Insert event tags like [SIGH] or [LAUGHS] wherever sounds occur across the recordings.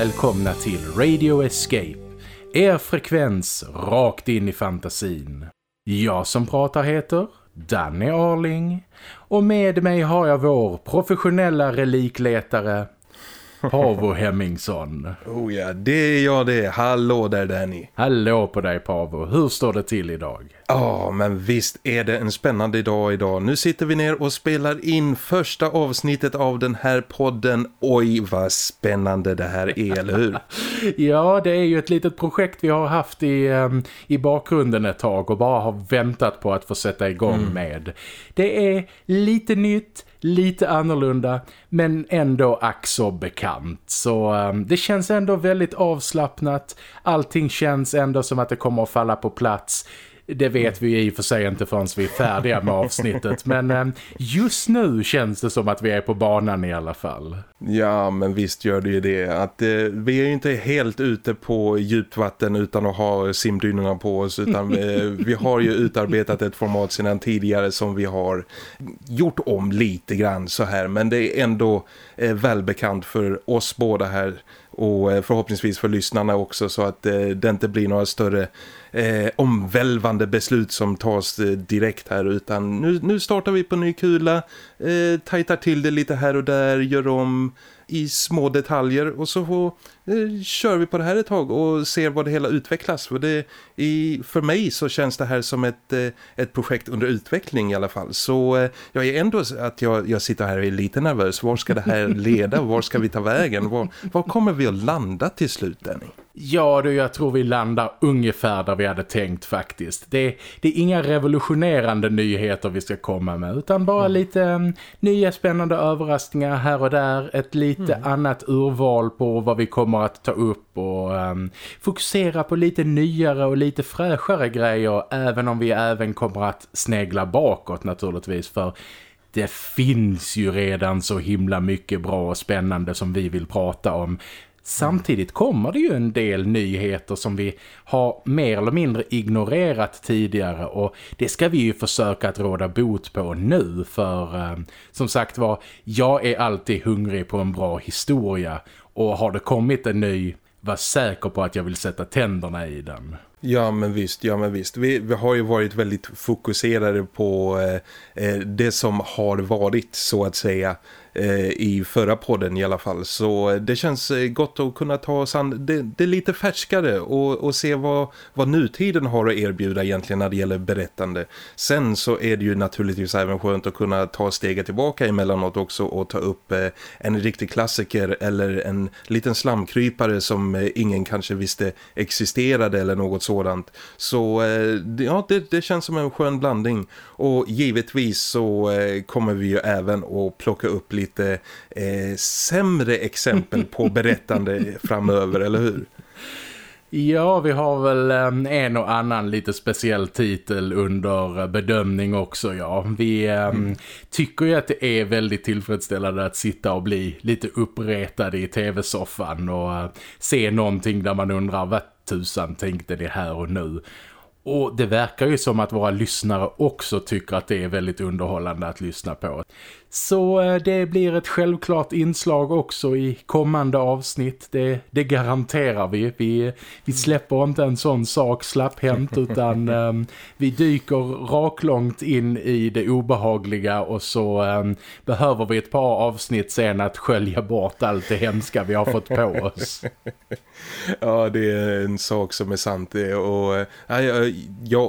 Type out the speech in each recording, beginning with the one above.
Välkomna till Radio Escape. Er frekvens rakt in i fantasin. Jag som pratar heter Danny Arling och med mig har jag vår professionella relikletare Pavo Hemmingsson. Oh ja, det är jag det. Hallå där Danny. Hallå på dig Pavo. Hur står det till idag? Ja, oh, men visst är det en spännande dag idag. Nu sitter vi ner och spelar in första avsnittet av den här podden. Oj, vad spännande det här är, eller hur? [LAUGHS] ja, det är ju ett litet projekt vi har haft i, um, i bakgrunden ett tag och bara har väntat på att få sätta igång mm. med. Det är lite nytt, lite annorlunda men ändå ack så bekant. Så um, det känns ändå väldigt avslappnat. Allting känns ändå som att det kommer att falla på plats. Det vet vi i och för sig inte förrän vi är färdiga med avsnittet. Men eh, just nu känns det som att vi är på banan i alla fall. Ja, men visst gör det ju det. Att, eh, vi är ju inte helt ute på djupt vatten utan att ha simdynorna på oss. Utan eh, vi har ju utarbetat ett format sedan tidigare som vi har gjort om lite grann så här. Men det är ändå eh, välbekant för oss båda här och eh, förhoppningsvis för lyssnarna också så att eh, det inte blir några större eh, omvälvande beslut som tas eh, direkt här utan nu, nu startar vi på ny kula, eh, tajtar till det lite här och där, gör om i små detaljer och så får, eh, kör vi på det här ett tag och ser vad det hela utvecklas. För, det, i, för mig så känns det här som ett, eh, ett projekt under utveckling i alla fall. Så eh, jag är ändå att jag, jag sitter här och är lite nervös. Var ska det här [LAUGHS] leda? Var ska vi ta vägen? Var, var kommer vi att landa till slut, Danny? Ja du, jag tror vi landar ungefär där vi hade tänkt faktiskt. Det, det är inga revolutionerande nyheter vi ska komma med utan bara mm. lite um, nya spännande överraskningar här och där. Ett lite mm. annat urval på vad vi kommer kommer att ta upp och um, fokusera på lite nyare och lite fräschare grejer även om vi även kommer att snegla bakåt naturligtvis för det finns ju redan så himla mycket bra och spännande som vi vill prata om. Samtidigt kommer det ju en del nyheter som vi har mer eller mindre ignorerat tidigare och det ska vi ju försöka att råda bot på nu för eh, som sagt var, jag är alltid hungrig på en bra historia och har det kommit en ny, var säker på att jag vill sätta tänderna i den. Ja men visst, ja men visst. Vi, vi har ju varit väldigt fokuserade på eh, eh det som har varit så att säga Eh, i förra podden i alla fall. Så eh, det känns eh, gott att kunna ta oss an det, det är lite färskare och, och se vad, vad nutiden har att erbjuda egentligen när det gäller berättande. Sen så är det ju naturligtvis även skönt att kunna ta steget tillbaka emellanåt också och ta upp en riktig klassiker eller en liten slamkrypare som ingen kanske visste existerade eller något sådant. Så ja, det, det känns som en skön blandning och givetvis så kommer vi ju även att plocka upp lite eh, sämre exempel på [LAUGHS] berättande framöver, eller hur? Ja, vi har väl eh, en och annan lite speciell titel under bedömning också, ja. Vi eh, mm. tycker ju att det är väldigt tillfredsställande att sitta och bli lite uppretade i tv-soffan och eh, se någonting där man undrar vad tusan tänkte det här och nu. Och det verkar ju som att våra lyssnare också tycker att det är väldigt underhållande att lyssna på. Så eh, det blir ett självklart inslag också i kommande avsnitt. Det, det garanterar vi. vi. Vi släpper inte en sån sak slapphänt utan um, [LAUGHS] vi dyker raklångt in i det obehagliga och så um, behöver vi ett par avsnitt sen att skölja bort allt det hemska vi har fått på oss. [LAUGHS] Ja, det är en sak som är sant. Och, ja, jag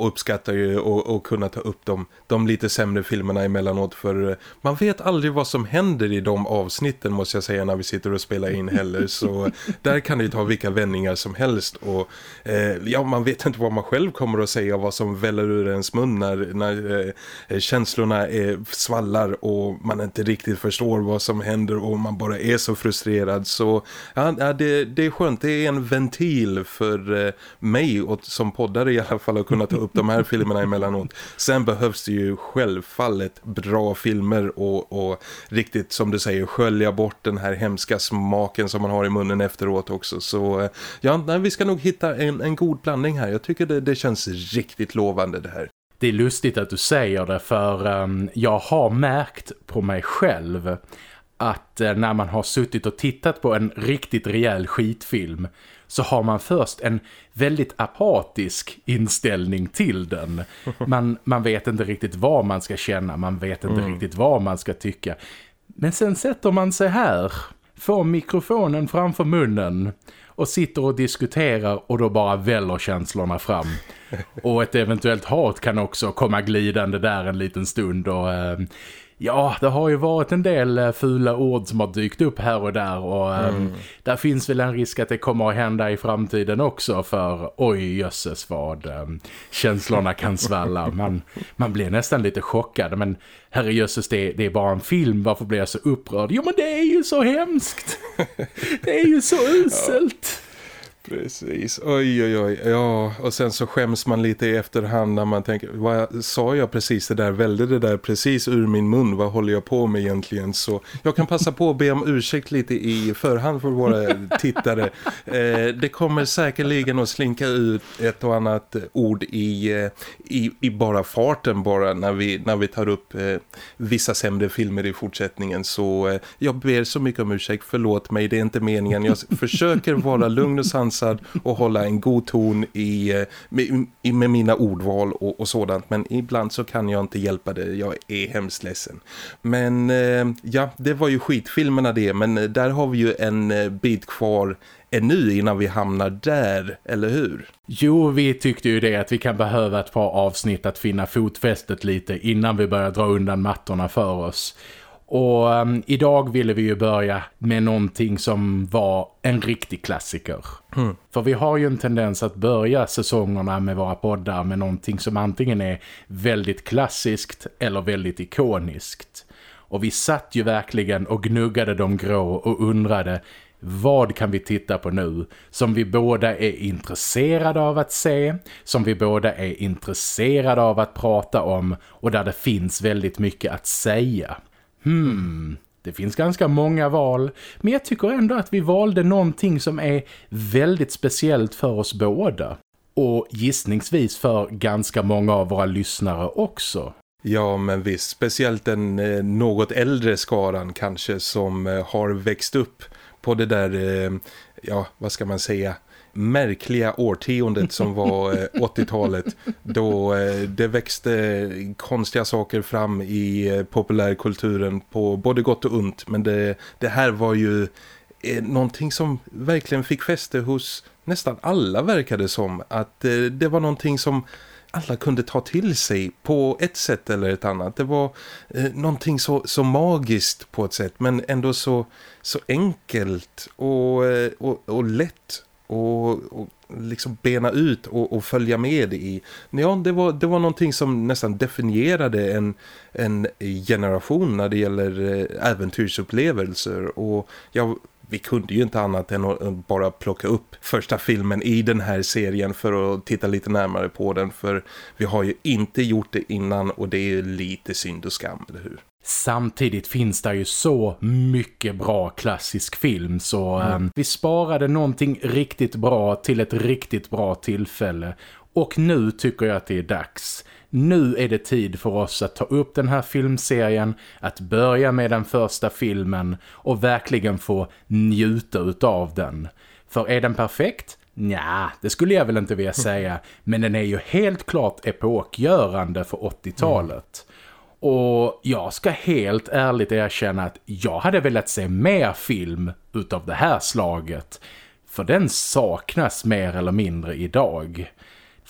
uppskattar ju att kunna ta upp de, de lite sämre filmerna emellanåt för man vet aldrig vad som händer i de avsnitten måste jag säga när vi sitter och spelar in heller. Så [LAUGHS] där kan det ju ta vilka vändningar som helst. Och eh, ja, man vet inte vad man själv kommer att säga vad som väller ur ens mun när, när eh, känslorna är, svallar och man inte riktigt förstår vad som händer och man bara är så frustrerad. Så ja, det, det är skönt. Det är en ventil för eh, mig och, som poddare i alla fall att kunna ta upp de här filmerna emellanåt. Sen behövs det ju självfallet bra filmer och och, riktigt som du säger skölja bort den här hemska smaken som man har i munnen efteråt också. Så eh, ja, nej, vi ska nog hitta en, en god blandning här. Jag tycker det, det känns riktigt lovande det här. Det är lustigt att du säger det för um, jag har märkt på mig själv att eh, när man har suttit och tittat på en riktigt rejäl skitfilm så har man först en väldigt apatisk inställning till den. Man, man vet inte riktigt vad man ska känna, man vet inte mm. riktigt vad man ska tycka. Men sen sätter man sig här, får mikrofonen framför munnen och sitter och diskuterar och då bara väller känslorna fram. Och ett eventuellt hat kan också komma glidande där en liten stund och eh, Ja, det har ju varit en del eh, fula ord som har dykt upp här och där och ehm, mm. um, där finns väl en risk att det kommer att hända i framtiden också för oj jösses vad um, känslorna kan svalla. [LAUGHS] Man, man blir nästan lite chockad men herrejösses det, det är bara en film, varför blir jag så upprörd? Jo men det är ju så hemskt! [LAUGHS] Det är ju så uselt! Precis, oj oj oj, ja och sen så skäms man lite i efterhand när man tänker, vad sa jag precis det där, välde det där precis ur min mun, vad håller jag på med egentligen? Så jag kan passa på att be om ursäkt lite i förhand för våra tittare. [LAUGHS] Eh, det kommer säkerligen att slinka ut ett och annat ord i, eh, i, i bara farten bara när vi, när vi tar upp eh, vissa sämre filmer i fortsättningen. Så eh, jag ber så mycket om ursäkt, förlåt mig, det är inte meningen, jag försöker vara lugn och sans sansad och hålla en god ton i, med, med mina ordval och, och, sådant. Men ibland så kan jag inte hjälpa det. Jag är hemskt ledsen. Men eh, ja, det var ju skitfilmerna det. Men eh, där har vi ju en eh, bit kvar ännu innan vi hamnar där, eller hur? Jo, vi tyckte ju det att vi kan behöva ett par avsnitt att finna fotfästet lite innan vi börjar dra undan mattorna för oss. Och um, idag ville vi ju börja med någonting som var en riktig klassiker. Mm. För vi har ju en tendens att börja säsongerna med våra poddar med någonting som antingen är väldigt klassiskt eller väldigt ikoniskt. Och vi satt ju verkligen och gnuggade de grå och undrade vad kan vi titta på nu som vi båda är intresserade av att se, som vi båda är intresserade av att prata om och där det finns väldigt mycket att säga. Hmm, det finns ganska många val. Men jag tycker ändå att vi valde någonting som är väldigt speciellt för oss båda. Och gissningsvis för ganska många av våra lyssnare också. Ja men visst, speciellt den eh, något äldre skaran kanske som eh, har växt upp på det där, eh, ja vad ska man säga, märkliga årtiondet som var 80-talet eh, [LAUGHS] då eh, det växte konstiga saker fram i eh, populärkulturen på både gott och ont men det, det här var ju någonting som verkligen fick fäste hos nästan alla verkade som att det var någonting som alla kunde ta till sig på ett sätt eller ett annat. Det var eh, någonting så, så magiskt på ett sätt men ändå så, så enkelt och, och, och lätt och, och liksom bena ut och, och, följa med i. Ja, det var, det var någonting som nästan definierade en, en generation när det gäller eh, äventyrsupplevelser och jag vi kunde ju inte annat än att eh, bara plocka upp första filmen i den här serien för att titta lite närmare på den för vi har ju inte gjort det innan och det är ju lite synd och skam, eller hur? Samtidigt finns det ju så mycket bra klassisk film så mm. um, vi sparade någonting riktigt bra till ett riktigt bra tillfälle och nu tycker jag att det är dags. Nu är det tid för oss att ta upp den här filmserien, att börja med den första filmen och verkligen få njuta utav den. För är den perfekt? Ja, det skulle jag väl inte vilja säga. [LAUGHS] Men den är ju helt klart epokgörande för 80-talet. Och jag ska helt ärligt erkänna att jag hade velat se mer film utav det här slaget. För den saknas mer eller mindre idag.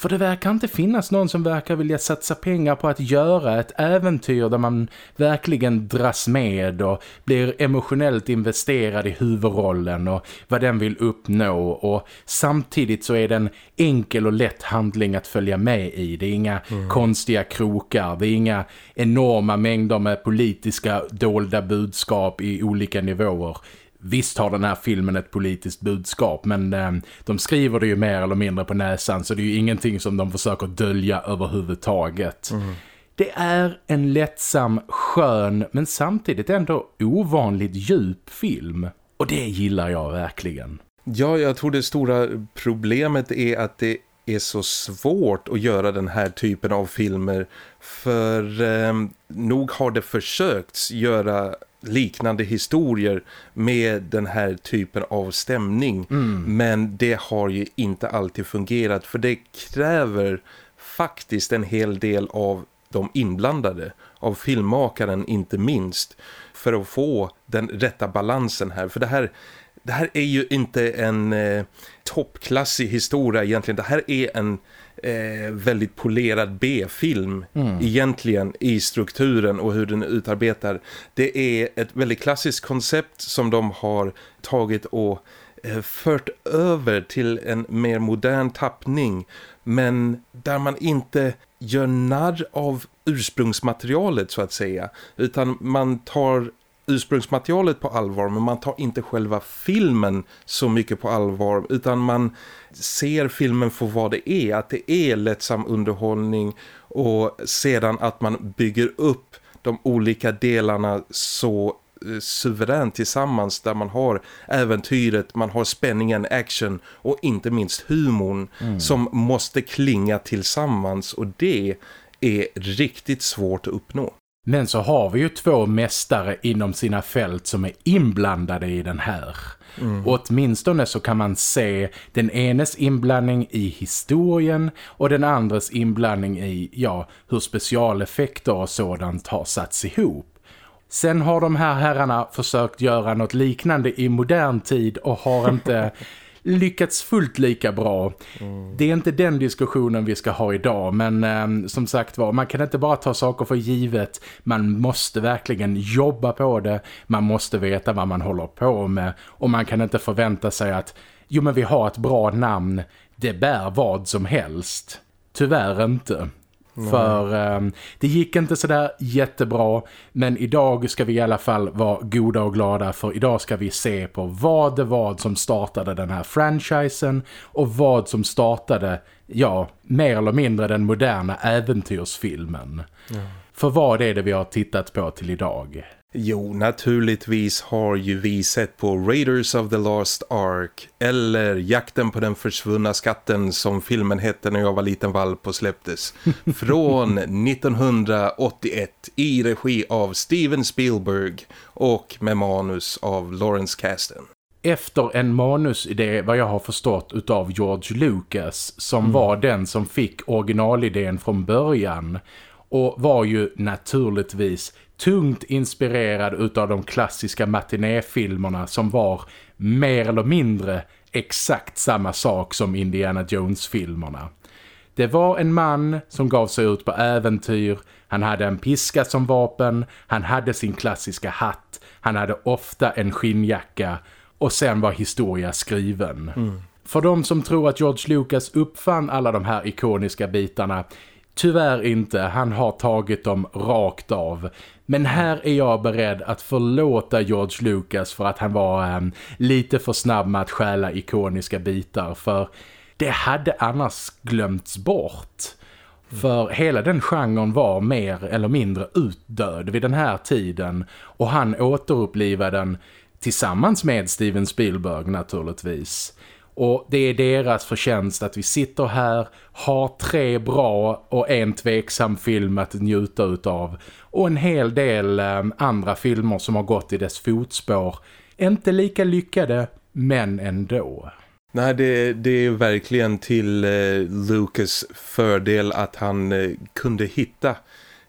För det verkar inte finnas någon som verkar vilja satsa pengar på att göra ett äventyr där man verkligen dras med och blir emotionellt investerad i huvudrollen och vad den vill uppnå och samtidigt så är den enkel och lätt handling att följa med i. Det är inga mm. konstiga krokar, det är inga enorma mängder med politiska dolda budskap i olika nivåer. Visst har den här filmen ett politiskt budskap men eh, de skriver det ju mer eller mindre på näsan så det är ju ingenting som de försöker dölja överhuvudtaget. Mm. Det är en lättsam, skön men samtidigt ändå ovanligt djup film. Och det gillar jag verkligen. Ja, jag tror det stora problemet är att det är så svårt att göra den här typen av filmer för eh, nog har det försökts göra liknande historier med den här typen av stämning. Mm. Men det har ju inte alltid fungerat för det kräver faktiskt en hel del av de inblandade, av filmmakaren inte minst, för att få den rätta balansen här. För det här, det här är ju inte en eh, toppklassig historia egentligen. Det här är en eh, väldigt polerad B-film mm. egentligen i strukturen och hur den utarbetar. Det är ett väldigt klassiskt koncept som de har tagit och eh, fört över till en mer modern tappning men där man inte gör narr av ursprungsmaterialet så att säga utan man tar ursprungsmaterialet på allvar men man tar inte själva filmen så mycket på allvar utan man ser filmen för vad det är, att det är lättsam underhållning och sedan att man bygger upp de olika delarna så eh, suveränt tillsammans där man har äventyret, man har spänningen, action och inte minst humorn mm. som måste klinga tillsammans och det är riktigt svårt att uppnå. Men så har vi ju två mästare inom sina fält som är inblandade i den här. Mm. Och åtminstone så kan man se den enes inblandning i historien och den andres inblandning i ja, hur specialeffekter och sådant har satts ihop. Sen har de här herrarna försökt göra något liknande i modern tid och har inte [LAUGHS] lyckats fullt lika bra. Mm. Det är inte den diskussionen vi ska ha idag men eh, som sagt var, man kan inte bara ta saker för givet. Man måste verkligen jobba på det. Man måste veta vad man håller på med och man kan inte förvänta sig att jo men vi har ett bra namn, det bär vad som helst. Tyvärr inte. För um, det gick inte sådär jättebra men idag ska vi i alla fall vara goda och glada för idag ska vi se på vad det var som startade den här franchisen och vad som startade, ja, mer eller mindre den moderna äventyrsfilmen. Ja. För vad är det vi har tittat på till idag? Jo, naturligtvis har ju vi sett på Raiders of the Lost Ark eller Jakten på den försvunna skatten som filmen hette när jag var liten valp och släpptes. [LAUGHS] Från 1981 i regi av Steven Spielberg och med manus av Lawrence Kasten efter en manusidé vad jag har förstått utav George Lucas som mm. var den som fick originalidén från början och var ju naturligtvis tungt inspirerad utav de klassiska matinéfilmerna som var mer eller mindre exakt samma sak som Indiana Jones-filmerna. Det var en man som gav sig ut på äventyr, han hade en piska som vapen, han hade sin klassiska hatt, han hade ofta en skinnjacka och sen var historia skriven. Mm. För de som tror att George Lucas uppfann alla de här ikoniska bitarna Tyvärr inte, han har tagit dem rakt av. Men här är jag beredd att förlåta George Lucas för att han var um, lite för snabb med att stjäla ikoniska bitar. För det hade annars glömts bort. För hela den genren var mer eller mindre utdöd vid den här tiden. Och han återupplivade den tillsammans med Steven Spielberg naturligtvis. Och det är deras förtjänst att vi sitter här, har tre bra och en tveksam film att njuta utav. Och en hel del eh, andra filmer som har gått i dess fotspår. Inte lika lyckade, men ändå. Nej, det, det är verkligen till eh, Lucas fördel att han eh, kunde hitta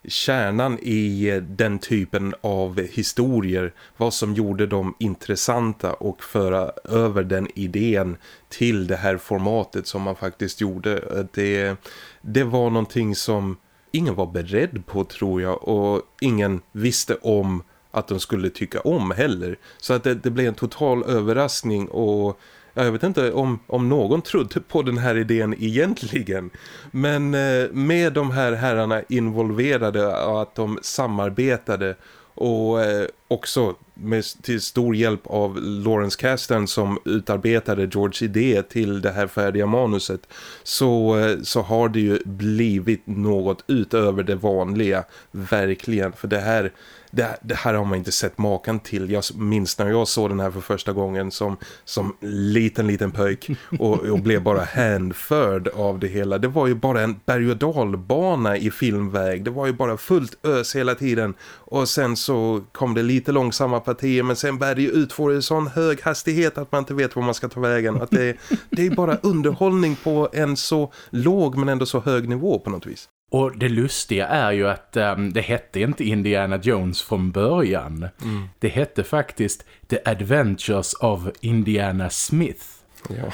kärnan i eh, den typen av historier, vad som gjorde dem intressanta och föra över den idén till det här formatet som man faktiskt gjorde. Eh, det, det var någonting som ingen var beredd på tror jag och ingen visste om att de skulle tycka om heller. Så att det, det blev en total överraskning och jag vet inte om, om någon trodde på den här idén egentligen. Men eh, med de här herrarna involverade och att de samarbetade och eh, också med till stor hjälp av Lawrence Kasdan som utarbetade George idé till det här färdiga manuset så, eh, så har det ju blivit något utöver det vanliga verkligen för det här det, det, här har man inte sett makan till. Jag minns när jag såg den här för första gången som, som liten, liten pöjk och, och blev bara hänförd av det hela. Det var ju bara en berg- och dalbana i filmväg. Det var ju bara fullt ös hela tiden. Och sen så kom det lite långsamma partier men sen bär det ut utfå en sån hög hastighet att man inte vet var man ska ta vägen. Att det, det är bara underhållning på en så låg men ändå så hög nivå på något vis. Och det lustiga är ju att um, det hette inte Indiana Jones från början. Mm. Det hette faktiskt The Adventures of Indiana Smith. Ja.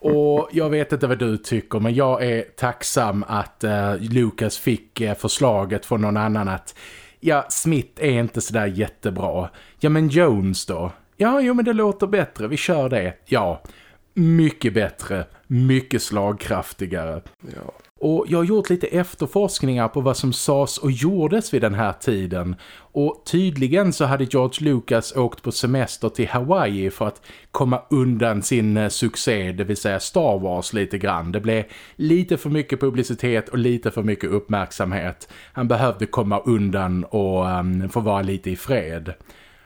och jag vet inte vad du tycker men jag är tacksam att uh, Lucas fick uh, förslaget från någon annan att ja, Smith är inte sådär jättebra. Ja men Jones då? Ja, jo men det låter bättre, vi kör det. Ja, mycket bättre, mycket slagkraftigare. Ja. Och jag har gjort lite efterforskningar på vad som sades och gjordes vid den här tiden. Och tydligen så hade George Lucas åkt på semester till Hawaii för att komma undan sin eh, succé, det vill säga Star Wars lite grann. Det blev lite för mycket publicitet och lite för mycket uppmärksamhet. Han behövde komma undan och um, få vara lite i fred.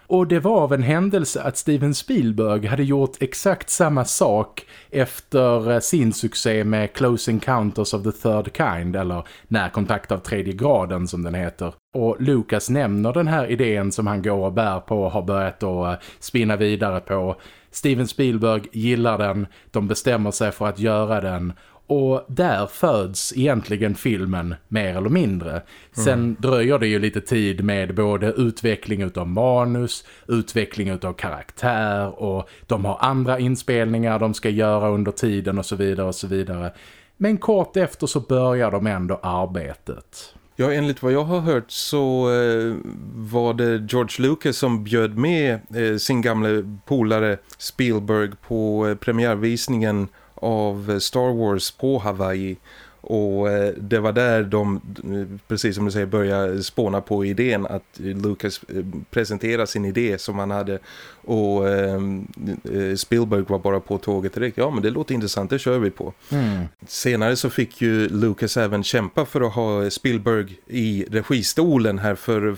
Och det var av en händelse att Steven Spielberg hade gjort exakt samma sak efter eh, sin succé med Close Encounters of the Third Kind eller Närkontakt av tredje graden som den heter. Och Lucas nämner den här idén som han går och bär på och har börjat att eh, spinna vidare på. Steven Spielberg gillar den, de bestämmer sig för att göra den och där föds egentligen filmen mer eller mindre. Sen mm. dröjer det ju lite tid med både utveckling av manus, utveckling av karaktär och de har andra inspelningar de ska göra under tiden och så vidare och så vidare. Men kort efter så börjar de ändå arbetet. Ja, enligt vad jag har hört så eh, var det George Lucas som bjöd med eh, sin gamla polare Spielberg på eh, premiärvisningen av Star Wars på Hawaii och eh, det var där de, precis som du säger, började spåna på idén att Lucas eh, presenterade sin idé som han hade. Och eh, Spielberg var bara på tåget direkt. Ja, men det låter intressant, det kör vi på. Mm. Senare så fick ju Lucas även kämpa för att ha Spielberg i registolen här för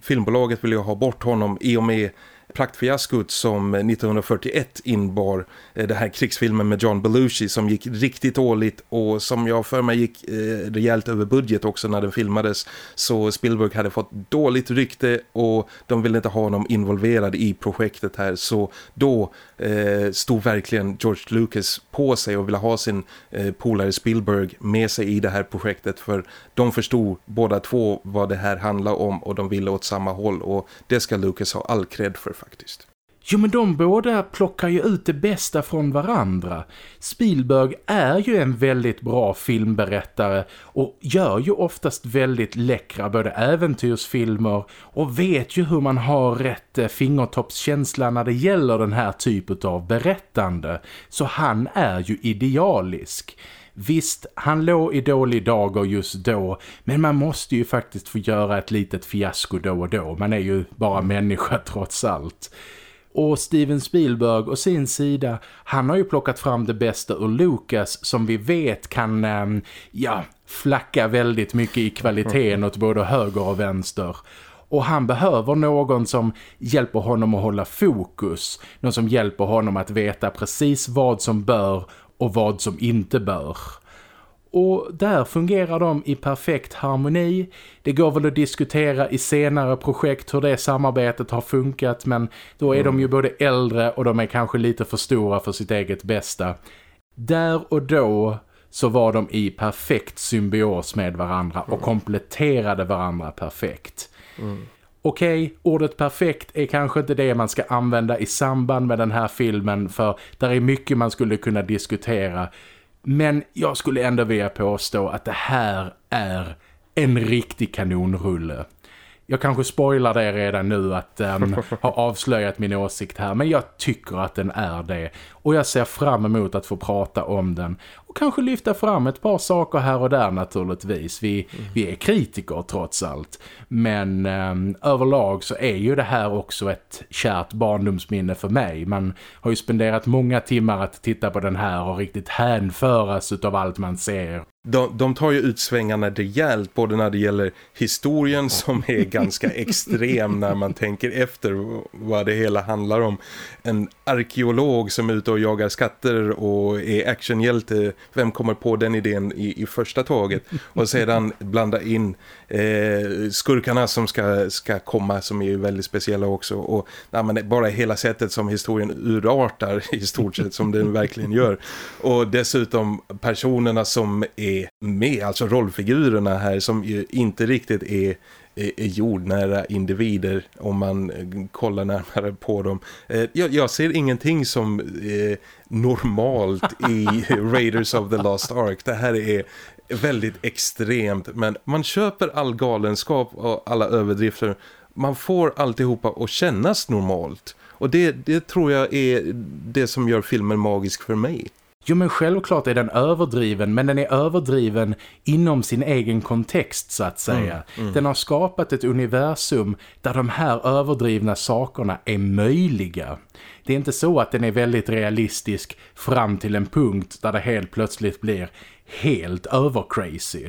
filmbolaget ville ju ha bort honom i och med praktfiaskot som 1941 inbar eh, det här krigsfilmen med John Belushi som gick riktigt dåligt och som jag för mig gick eh, rejält över budget också när den filmades. Så Spielberg hade fått dåligt rykte och de ville inte ha honom involverad i projektet här. Så då eh, stod verkligen George Lucas på sig och ville ha sin eh, polare Spielberg med sig i det här projektet för de förstod båda två vad det här handlar om och de ville åt samma håll och det ska Lucas ha all cred för faktiskt. Jo men de båda plockar ju ut det bästa från varandra. Spielberg är ju en väldigt bra filmberättare och gör ju oftast väldigt läckra både äventyrsfilmer och vet ju hur man har rätt eh, fingertoppskänsla när det gäller den här typen av berättande. Så han är ju idealisk. Visst, han låg i dålig dagar just då, men man måste ju faktiskt få göra ett litet fiasko då och då. Man är ju bara människa trots allt. Och Steven Spielberg och sin sida, han har ju plockat fram det bästa ur Lucas som vi vet kan, ähm, ja, flacka väldigt mycket i kvaliteten åt både höger och vänster. Och han behöver någon som hjälper honom att hålla fokus. Någon som hjälper honom att veta precis vad som bör och vad som inte bör. Och där fungerar de i perfekt harmoni. Det går väl att diskutera i senare projekt hur det samarbetet har funkat men då är mm. de ju både äldre och de är kanske lite för stora för sitt eget bästa. Där och då så var de i perfekt symbios med varandra och mm. kompletterade varandra perfekt. Mm. Okej, okay, ordet perfekt är kanske inte det man ska använda i samband med den här filmen för där är mycket man skulle kunna diskutera. Men jag skulle ändå vilja påstå att det här är en riktig kanonrulle. Jag kanske spoilar det redan nu att um, [LAUGHS] ha avslöjat min åsikt här. Men jag tycker att den är det. Och jag ser fram emot att få prata om den. Och kanske lyfta fram ett par saker här och där naturligtvis. Vi, mm. vi är kritiker trots allt. Men um, överlag så är ju det här också ett kärt barndomsminne för mig. Man har ju spenderat många timmar att titta på den här och riktigt hänföras av allt man ser de, de tar ju ut svängarna rejält både när det gäller historien som är ganska extrem när man tänker efter vad det hela handlar om. En arkeolog som är ute och jagar skatter och är actionhjälte, vem kommer på den idén i, i första taget? Och sedan blanda in eh, skurkarna som ska, ska komma som är väldigt speciella också. Och nej, men bara hela sättet som historien urartar i stort sett som den verkligen gör. Och dessutom personerna som är med, alltså rollfigurerna här som ju inte riktigt är är jordnära individer om man eh, kollar närmare på dem. Eh, jag, jag ser ingenting som eh, normalt i [LAUGHS] Raiders of the Lost Ark. Det här är väldigt extremt men man köper all galenskap och alla överdrifter. Man får alltihopa att kännas normalt. Och det, det tror jag är det som gör filmen magisk för mig. Jo men självklart är den överdriven men den är överdriven inom sin egen kontext så att säga. Mm, mm. Den har skapat ett universum där de här överdrivna sakerna är möjliga. Det är inte så att den är väldigt realistisk fram till en punkt där det helt plötsligt blir helt övercrazy.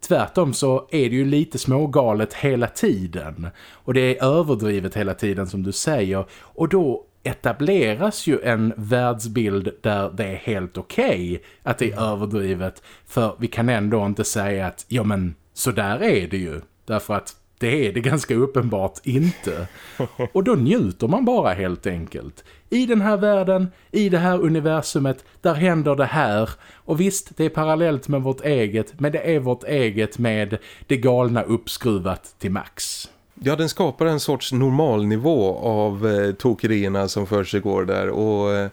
Tvärtom så är det ju lite smågalet hela tiden. Och det är överdrivet hela tiden som du säger. Och då etableras ju en världsbild där det är helt okej okay att det är överdrivet. För vi kan ändå inte säga att ja men så där är det ju. Därför att det är det ganska uppenbart inte. [LAUGHS] Och då njuter man bara helt enkelt. I den här världen, i det här universumet, där händer det här. Och visst, det är parallellt med vårt eget, men det är vårt eget med det galna uppskruvat till max. Ja, den skapar en sorts normalnivå av eh, tokerierna som för sig går där. Och eh,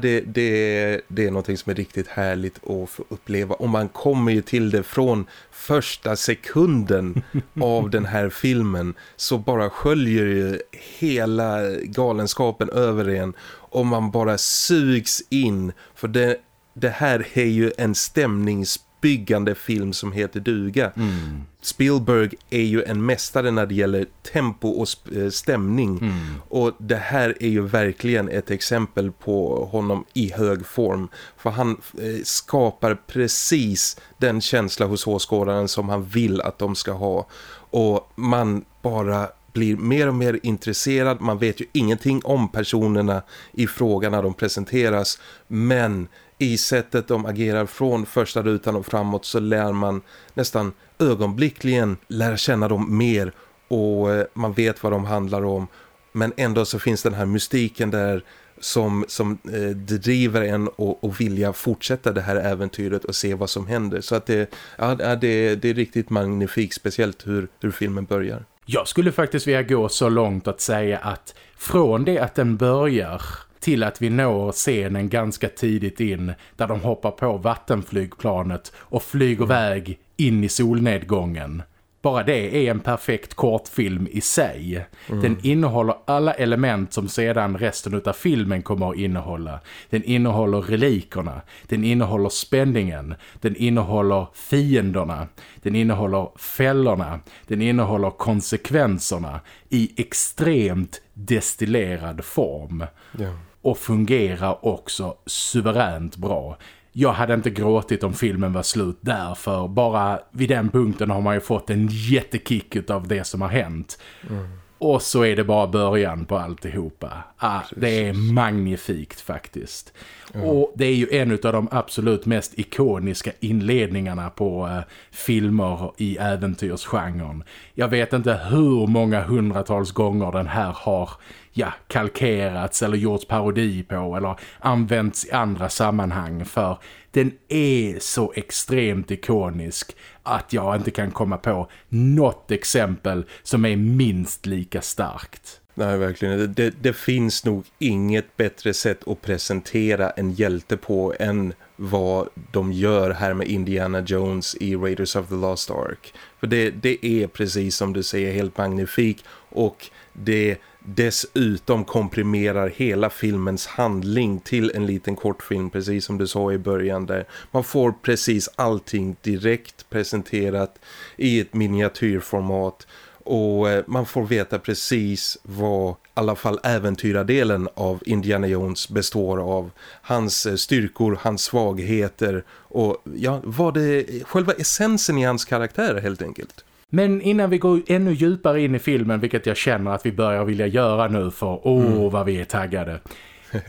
det, det, det är någonting som är riktigt härligt att få uppleva. Och man kommer ju till det från första sekunden [LAUGHS] av den här filmen. Så bara sköljer ju hela galenskapen över en. Och man bara sugs in. För det, det här är ju en stämnings byggande film som heter duga. Mm. Spielberg är ju en mästare när det gäller tempo och eh, stämning mm. och det här är ju verkligen ett exempel på honom i hög form för han eh, skapar precis den känsla hos åskådaren som han vill att de ska ha och man bara blir mer och mer intresserad. Man vet ju ingenting om personerna i frågan när de presenteras men i sättet de agerar från första rutan och framåt så lär man nästan ögonblickligen lära känna dem mer och eh, man vet vad de handlar om men ändå så finns den här mystiken där som, som eh, driver en och, och vilja fortsätta det här äventyret och se vad som händer. Så att det, ja, det, det är riktigt magnifikt, speciellt hur, hur filmen börjar. Jag skulle faktiskt vilja gå så långt att säga att från det att den börjar till att vi når scenen ganska tidigt in där de hoppar på vattenflygplanet och flyger mm. väg in i solnedgången. Bara det är en perfekt kortfilm i sig. Mm. Den innehåller alla element som sedan resten av filmen kommer att innehålla. Den innehåller relikerna, den innehåller spänningen, den innehåller fienderna, den innehåller fällorna, den innehåller konsekvenserna i extremt destillerad form. Yeah och fungerar också suveränt bra. Jag hade inte gråtit om filmen var slut därför bara vid den punkten har man ju fått en jättekick av det som har hänt. Mm. Och så är det bara början på alltihopa. Ah, det är magnifikt faktiskt. Mm. Och det är ju en av de absolut mest ikoniska inledningarna på eh, filmer i äventyrsgenren. Jag vet inte hur många hundratals gånger den här har ja, kalkerats eller gjorts parodi på eller använts i andra sammanhang för den är så extremt ikonisk att jag inte kan komma på något exempel som är minst lika starkt. Nej, verkligen. Det, det, finns nog inget bättre sätt att presentera en hjälte på än vad de gör här med Indiana Jones i Raiders of the Lost Ark. För det, det är precis som du säger helt magnifik och det dessutom komprimerar hela filmens handling till en liten kortfilm precis som du sa i början där. Man får precis allting direkt presenterat i ett miniatyrformat och eh, man får veta precis vad i alla fall äventyradelen av Indiana Jones består av. Hans eh, styrkor, hans svagheter och ja, vad det själva essensen i hans karaktär helt enkelt. Men innan vi går ännu djupare in i filmen, vilket jag känner att vi börjar vilja göra nu för åh mm. vad vi är taggade.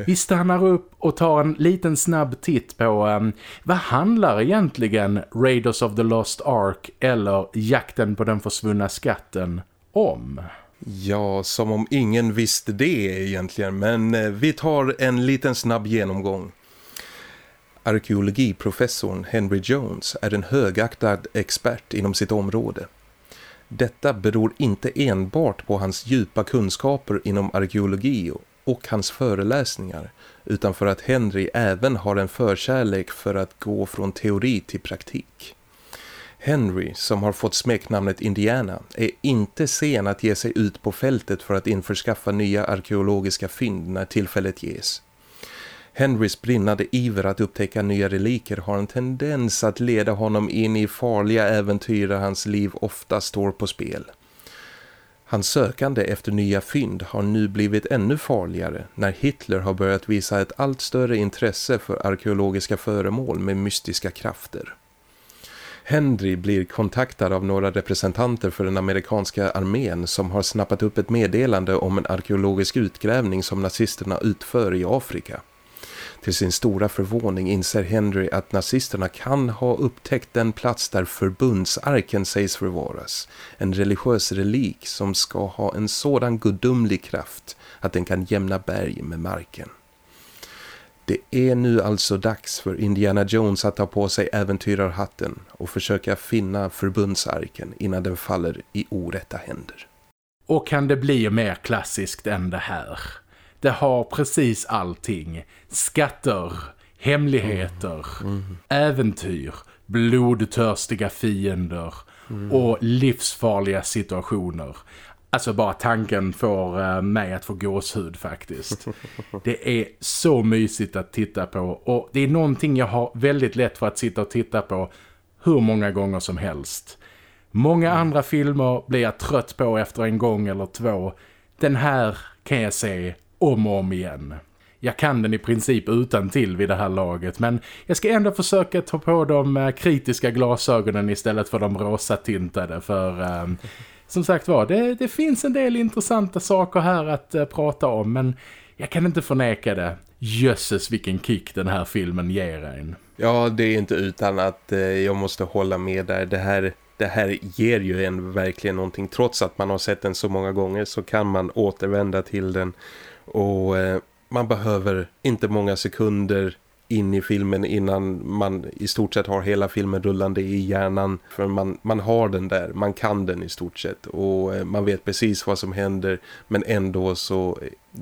Vi stannar upp och tar en liten snabb titt på um, vad handlar egentligen Raiders of the Lost Ark eller Jakten på den försvunna skatten om? Ja, som om ingen visste det egentligen, men eh, vi tar en liten snabb genomgång. Arkeologiprofessorn Henry Jones är en högaktad expert inom sitt område. Detta beror inte enbart på hans djupa kunskaper inom arkeologi och hans föreläsningar utan för att Henry även har en förkärlek för att gå från teori till praktik. Henry, som har fått smeknamnet Indiana, är inte sen att ge sig ut på fältet för att införskaffa nya arkeologiska fynd när tillfället ges. Henrys brinnande iver att upptäcka nya reliker har en tendens att leda honom in i farliga äventyr där hans liv ofta står på spel. Hans sökande efter nya fynd har nu blivit ännu farligare när Hitler har börjat visa ett allt större intresse för arkeologiska föremål med mystiska krafter. Henry blir kontaktad av några representanter för den amerikanska armén som har snappat upp ett meddelande om en arkeologisk utgrävning som nazisterna utför i Afrika. Till sin stora förvåning inser Henry att nazisterna kan ha upptäckt den plats där förbundsarken sägs förvaras. En religiös relik som ska ha en sådan gudomlig kraft att den kan jämna berg med marken. Det är nu alltså dags för Indiana Jones att ta på sig äventyrarhatten och försöka finna förbundsarken innan den faller i orätta händer. Och kan det bli mer klassiskt än det här? Det har precis allting. Skatter, hemligheter, mm. Äventyr, blodtörstiga fiender mm. och livsfarliga situationer. Alltså bara tanken får uh, mig att få gåshud faktiskt. [LAUGHS] Det är så mysigt att titta på och det är någonting jag har väldigt lätt för att sitta och titta på hur många gånger som helst. Många mm. andra filmer blir jag trött på efter en gång eller två. Den här kan jag se om och om igen. Jag kan den i princip utan till vid det här laget men jag ska ändå försöka ta på de eh, kritiska glasögonen istället för de rosa tintade för ehm, [LAUGHS] som sagt var, det, det, finns en del intressanta saker här att eh, prata om men jag kan inte förneka det. Jösses vilken kick den här filmen ger en. Ja, det är inte utan att eh, jag måste hålla med där. Det här det här ger ju en verkligen någonting. Trots att man har sett den så många gånger så kan man återvända till den och eh, man behöver inte många sekunder in i filmen innan man i stort sett har hela filmen rullande i hjärnan. För man, man har den där, man kan den i stort sett och eh, man vet precis vad som händer men ändå så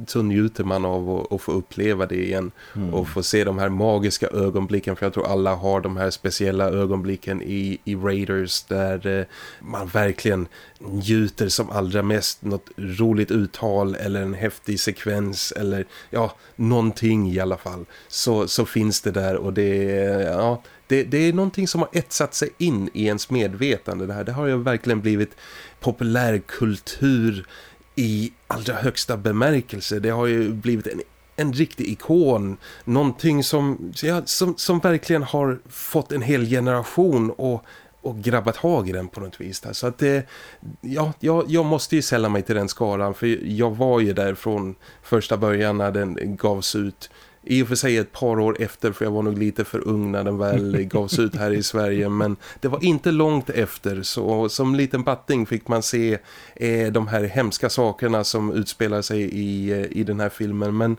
så njuter man av att, få uppleva det igen mm. och få se de här magiska ögonblicken för jag tror alla har de här speciella ögonblicken i, i Raiders där eh, man verkligen njuter som allra mest något roligt uttal eller en häftig sekvens eller ja, någonting i alla fall så, så finns det där och det, ja, det, det är någonting som har etsat sig in i ens medvetande det här. Det har ju verkligen blivit populärkultur i allra högsta bemärkelse. Det har ju blivit en, en riktig ikon. Någonting som, ja, som, som verkligen har fått en hel generation och och grabbat tag i den på något vis. Där. Så att det, ja, jag, jag måste ju sälla mig till den skaran för jag var ju där från första början när den gavs ut i och för sig ett par år efter för jag var nog lite för ung när den väl [LAUGHS] gavs ut här i Sverige men det var inte långt efter. Så som liten batting fick man se eh, de här hemska sakerna som utspelar sig i, eh, i den här filmen. Men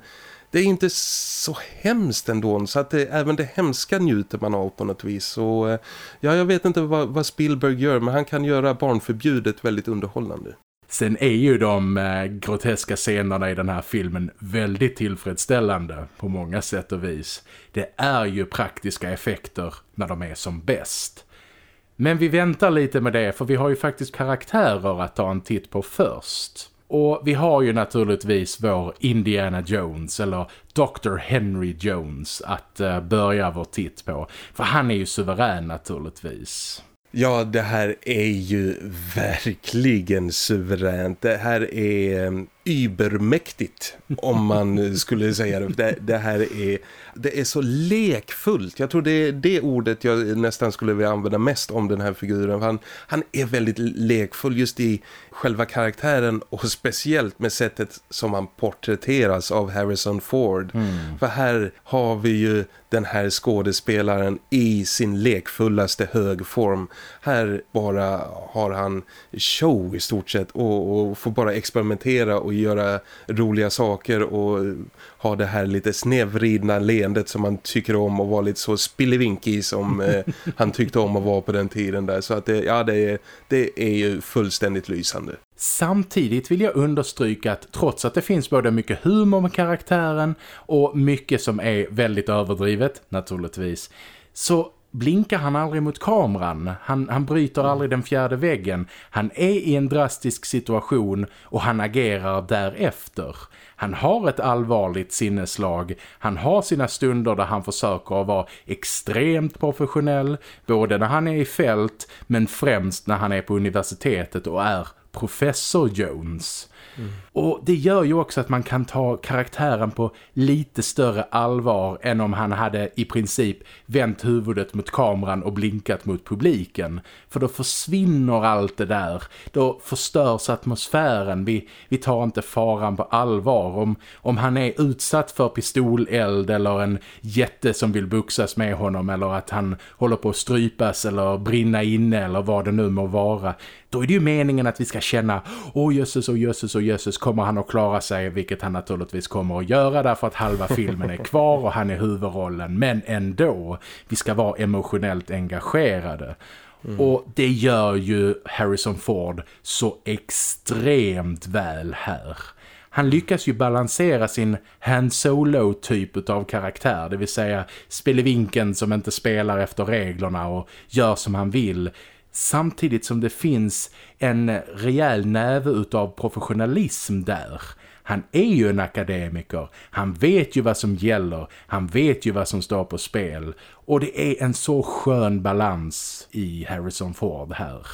det är inte så hemskt ändå så att det, även det hemska njuter man av på något vis. Och eh, ja, jag vet inte vad, vad Spielberg gör men han kan göra barnförbjudet väldigt underhållande. Sen är ju de eh, groteska scenerna i den här filmen väldigt tillfredsställande på många sätt och vis. Det är ju praktiska effekter när de är som bäst. Men vi väntar lite med det för vi har ju faktiskt karaktärer att ta en titt på först. Och vi har ju naturligtvis vår Indiana Jones eller Dr. Henry Jones att eh, börja vår titt på. För han är ju suverän naturligtvis. Ja, det här är ju verkligen suveränt. Det här är übermäktigt om man skulle säga det. det. Det här är, det är så lekfullt. Jag tror det är det ordet jag nästan skulle vilja använda mest om den här figuren. Han, han är väldigt lekfull just i själva karaktären och speciellt med sättet som han porträtteras av Harrison Ford. Mm. För här har vi ju den här skådespelaren i sin lekfullaste högform. Här bara har han show i stort sett och, och får bara experimentera och göra roliga saker och ha det här lite snevridna leendet som man tycker om och vara lite så spillevinky som eh, [LAUGHS] han tyckte om att vara på den tiden där. Så att det, ja, det, är, det är ju fullständigt lysande. Samtidigt vill jag understryka att trots att det finns både mycket humor med karaktären och mycket som är väldigt överdrivet naturligtvis så blinkar han aldrig mot kameran. Han, han bryter aldrig den fjärde väggen. Han är i en drastisk situation och han agerar därefter. Han har ett allvarligt sinneslag. Han har sina stunder där han försöker att vara extremt professionell. Både när han är i fält men främst när han är på universitetet och är professor Jones. Mm. Och det gör ju också att man kan ta karaktären på lite större allvar än om han hade i princip vänt huvudet mot kameran och blinkat mot publiken. För då försvinner allt det där. Då förstörs atmosfären. Vi, vi tar inte faran på allvar. Om, om han är utsatt för pistoleld eller en jätte som vill buxas med honom eller att han håller på att strypas eller brinna inne eller vad det nu må vara. Då är det ju meningen att vi ska känna, åh jösses och jösses och jösses kommer han att klara sig, vilket han naturligtvis kommer att göra därför att halva filmen är kvar och han är huvudrollen. Men ändå, vi ska vara emotionellt engagerade. Mm. Och det gör ju Harrison Ford så extremt väl här. Han lyckas ju balansera sin Han Solo typ av karaktär, det vill säga spelevinken som inte spelar efter reglerna och gör som han vill samtidigt som det finns en rejäl näve utav professionalism där. Han är ju en akademiker, han vet ju vad som gäller, han vet ju vad som står på spel. Och det är en så skön balans i Harrison Ford här.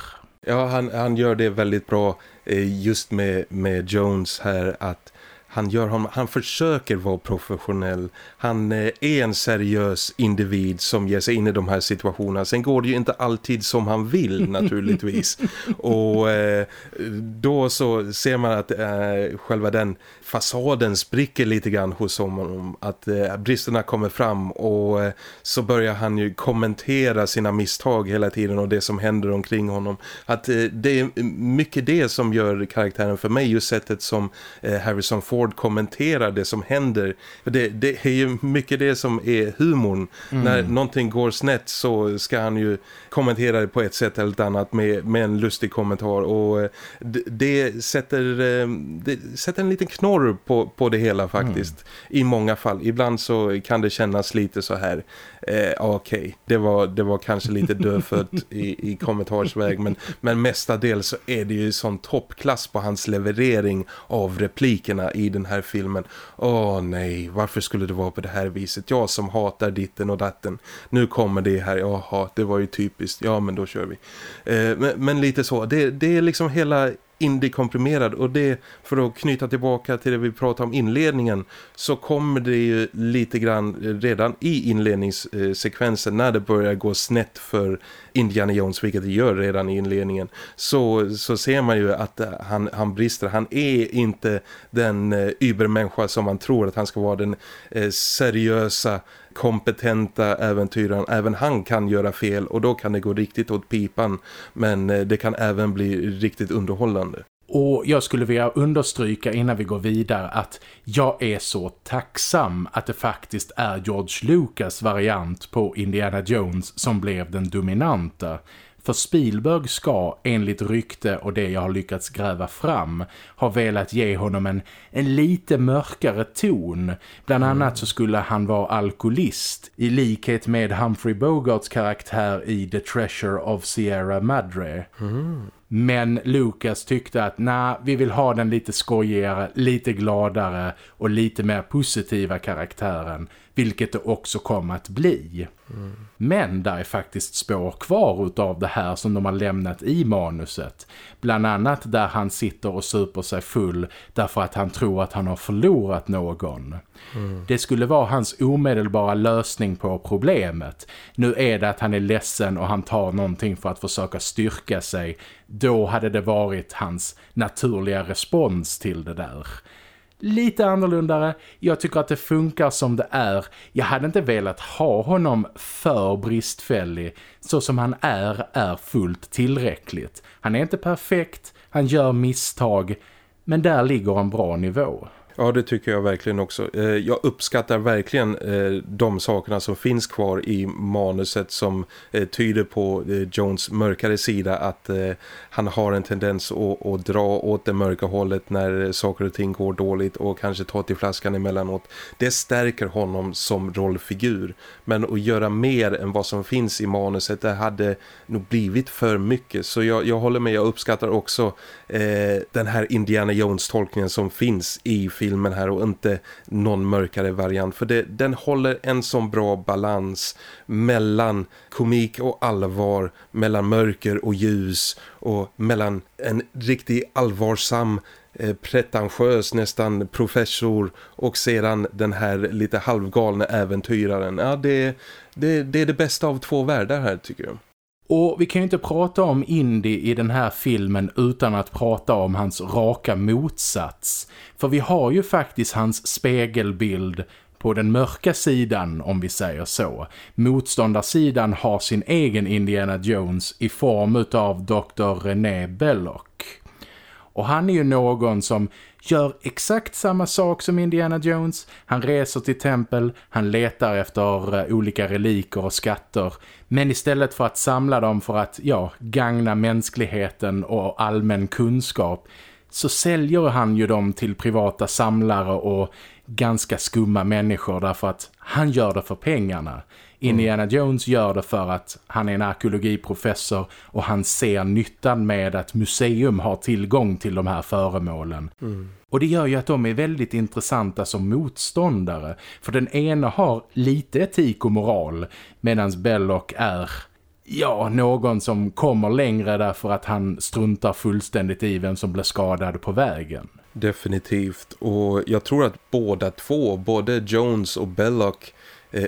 Ja, han, han gör det väldigt bra eh, just med, med Jones här att han, gör honom, han försöker vara professionell. Han eh, är en seriös individ som ger sig in i de här situationerna. Sen går det ju inte alltid som han vill [LAUGHS] naturligtvis. och eh, då så ser man att eh, själva den fasaden spricker lite grann hos honom. Att eh, bristerna kommer fram och eh, så börjar han ju kommentera sina misstag hela tiden och det som händer omkring honom. Att eh, det är mycket det som gör karaktären för mig just sättet som eh, Harrison Ford kommenterar det som händer. Det, det är ju mycket det som är humorn. Mm. När någonting går snett så ska han ju kommentera det på ett sätt eller ett annat med, med en lustig kommentar och eh, det, det sätter, eh, det sätter en liten knorr knorr på, på det hela faktiskt. Mm. I många fall. Ibland så kan det kännas lite så här. Eh, Okej, okay. det, var, det var kanske lite [LAUGHS] dödfött i, i kommentarsväg. Men, men mestadels så är det ju sån toppklass på hans leverering av replikerna i den här filmen. Åh nej, varför skulle det vara på det här viset? Jag som hatar ditten och datten. Nu kommer det här, jaha, det var ju typiskt. Ja, men då kör vi. Eh, men, men, lite så, det, det är liksom hela indie-komprimerad och det för att knyta tillbaka till det vi pratade om inledningen så kommer det ju lite grann eh, redan i inledningssekvensen eh, när det börjar gå snett för Indiana Jones vilket det gör redan i inledningen så, så ser man ju att eh, han, han brister. Han är inte den eh, übermänniska som man tror att han ska vara den eh, seriösa kompetenta äventyraren. Även han kan göra fel och då kan det gå riktigt åt pipan. Men eh, det kan även bli riktigt underhållande. Och jag skulle vilja understryka innan vi går vidare att jag är så tacksam att det faktiskt är George Lucas variant på Indiana Jones som blev den dominanta. För Spielberg ska, enligt rykte och det jag har lyckats gräva fram, ha velat ge honom en, en lite mörkare ton. Bland mm. annat så skulle han vara alkoholist, i likhet med Humphrey Bogarts karaktär i The Treasure of Sierra Madre. Mm. Men Lucas tyckte att nej, vi vill ha den lite skojigare, lite gladare och lite mer positiva karaktären. Vilket det också kom att bli. Mm. Men där är faktiskt spår kvar av det här som de har lämnat i manuset. Bland annat där han sitter och super sig full därför att han tror att han har förlorat någon. Mm. Det skulle vara hans omedelbara lösning på problemet. Nu är det att han är ledsen och han tar någonting för att försöka styrka sig. Då hade det varit hans naturliga respons till det där lite annorlunda. Jag tycker att det funkar som det är. Jag hade inte velat ha honom för bristfällig. Så som han är, är fullt tillräckligt. Han är inte perfekt, han gör misstag. Men där ligger en bra nivå. Ja, det tycker jag verkligen också. Eh, jag uppskattar verkligen eh, de sakerna som finns kvar i manuset som eh, tyder på Jones mörkare sida att han har en tendens att, att dra åt det mörka hållet när saker och ting går dåligt och kanske ta till flaskan emellanåt. Det stärker honom som rollfigur. Men att göra mer än vad som finns i manuset det hade nog blivit för mycket. Så jag, jag håller med, jag uppskattar också eh, den här Indiana Jones-tolkningen som finns i filmen här och inte någon mörkare variant. För det, den håller en sån bra balans mellan komik och allvar, mellan mörker och ljus och mellan en riktigt allvarsam eh, pretentiös nästan professor och sedan den här lite halvgalna äventyraren. Ja, det, det, det är det bästa av två världar här tycker jag. Och vi kan ju inte prata om Indy i den här filmen utan att prata om hans raka motsats. För vi har ju faktiskt hans spegelbild på den mörka sidan om vi säger så. Motståndarsidan har sin egen Indiana Jones i form av Dr. René Belloc. Och han är ju någon som gör exakt samma sak som Indiana Jones. Han reser till tempel, han letar efter eh, olika reliker och skatter. Men istället för att samla dem för att, ja, gagna mänskligheten och allmän kunskap så säljer han ju dem till privata samlare och ganska skumma människor därför att han gör det för pengarna. Indiana Jones gör det för att han är en arkeologiprofessor och han ser nyttan med att museum har tillgång till de här föremålen. Mm. Och det gör ju att de är väldigt intressanta som motståndare. För den ena har lite etik och moral medan Belloc är ja, någon som kommer längre därför att han struntar fullständigt i vem som blir skadad på vägen. Definitivt. Och jag tror att båda två, både Jones och Belloc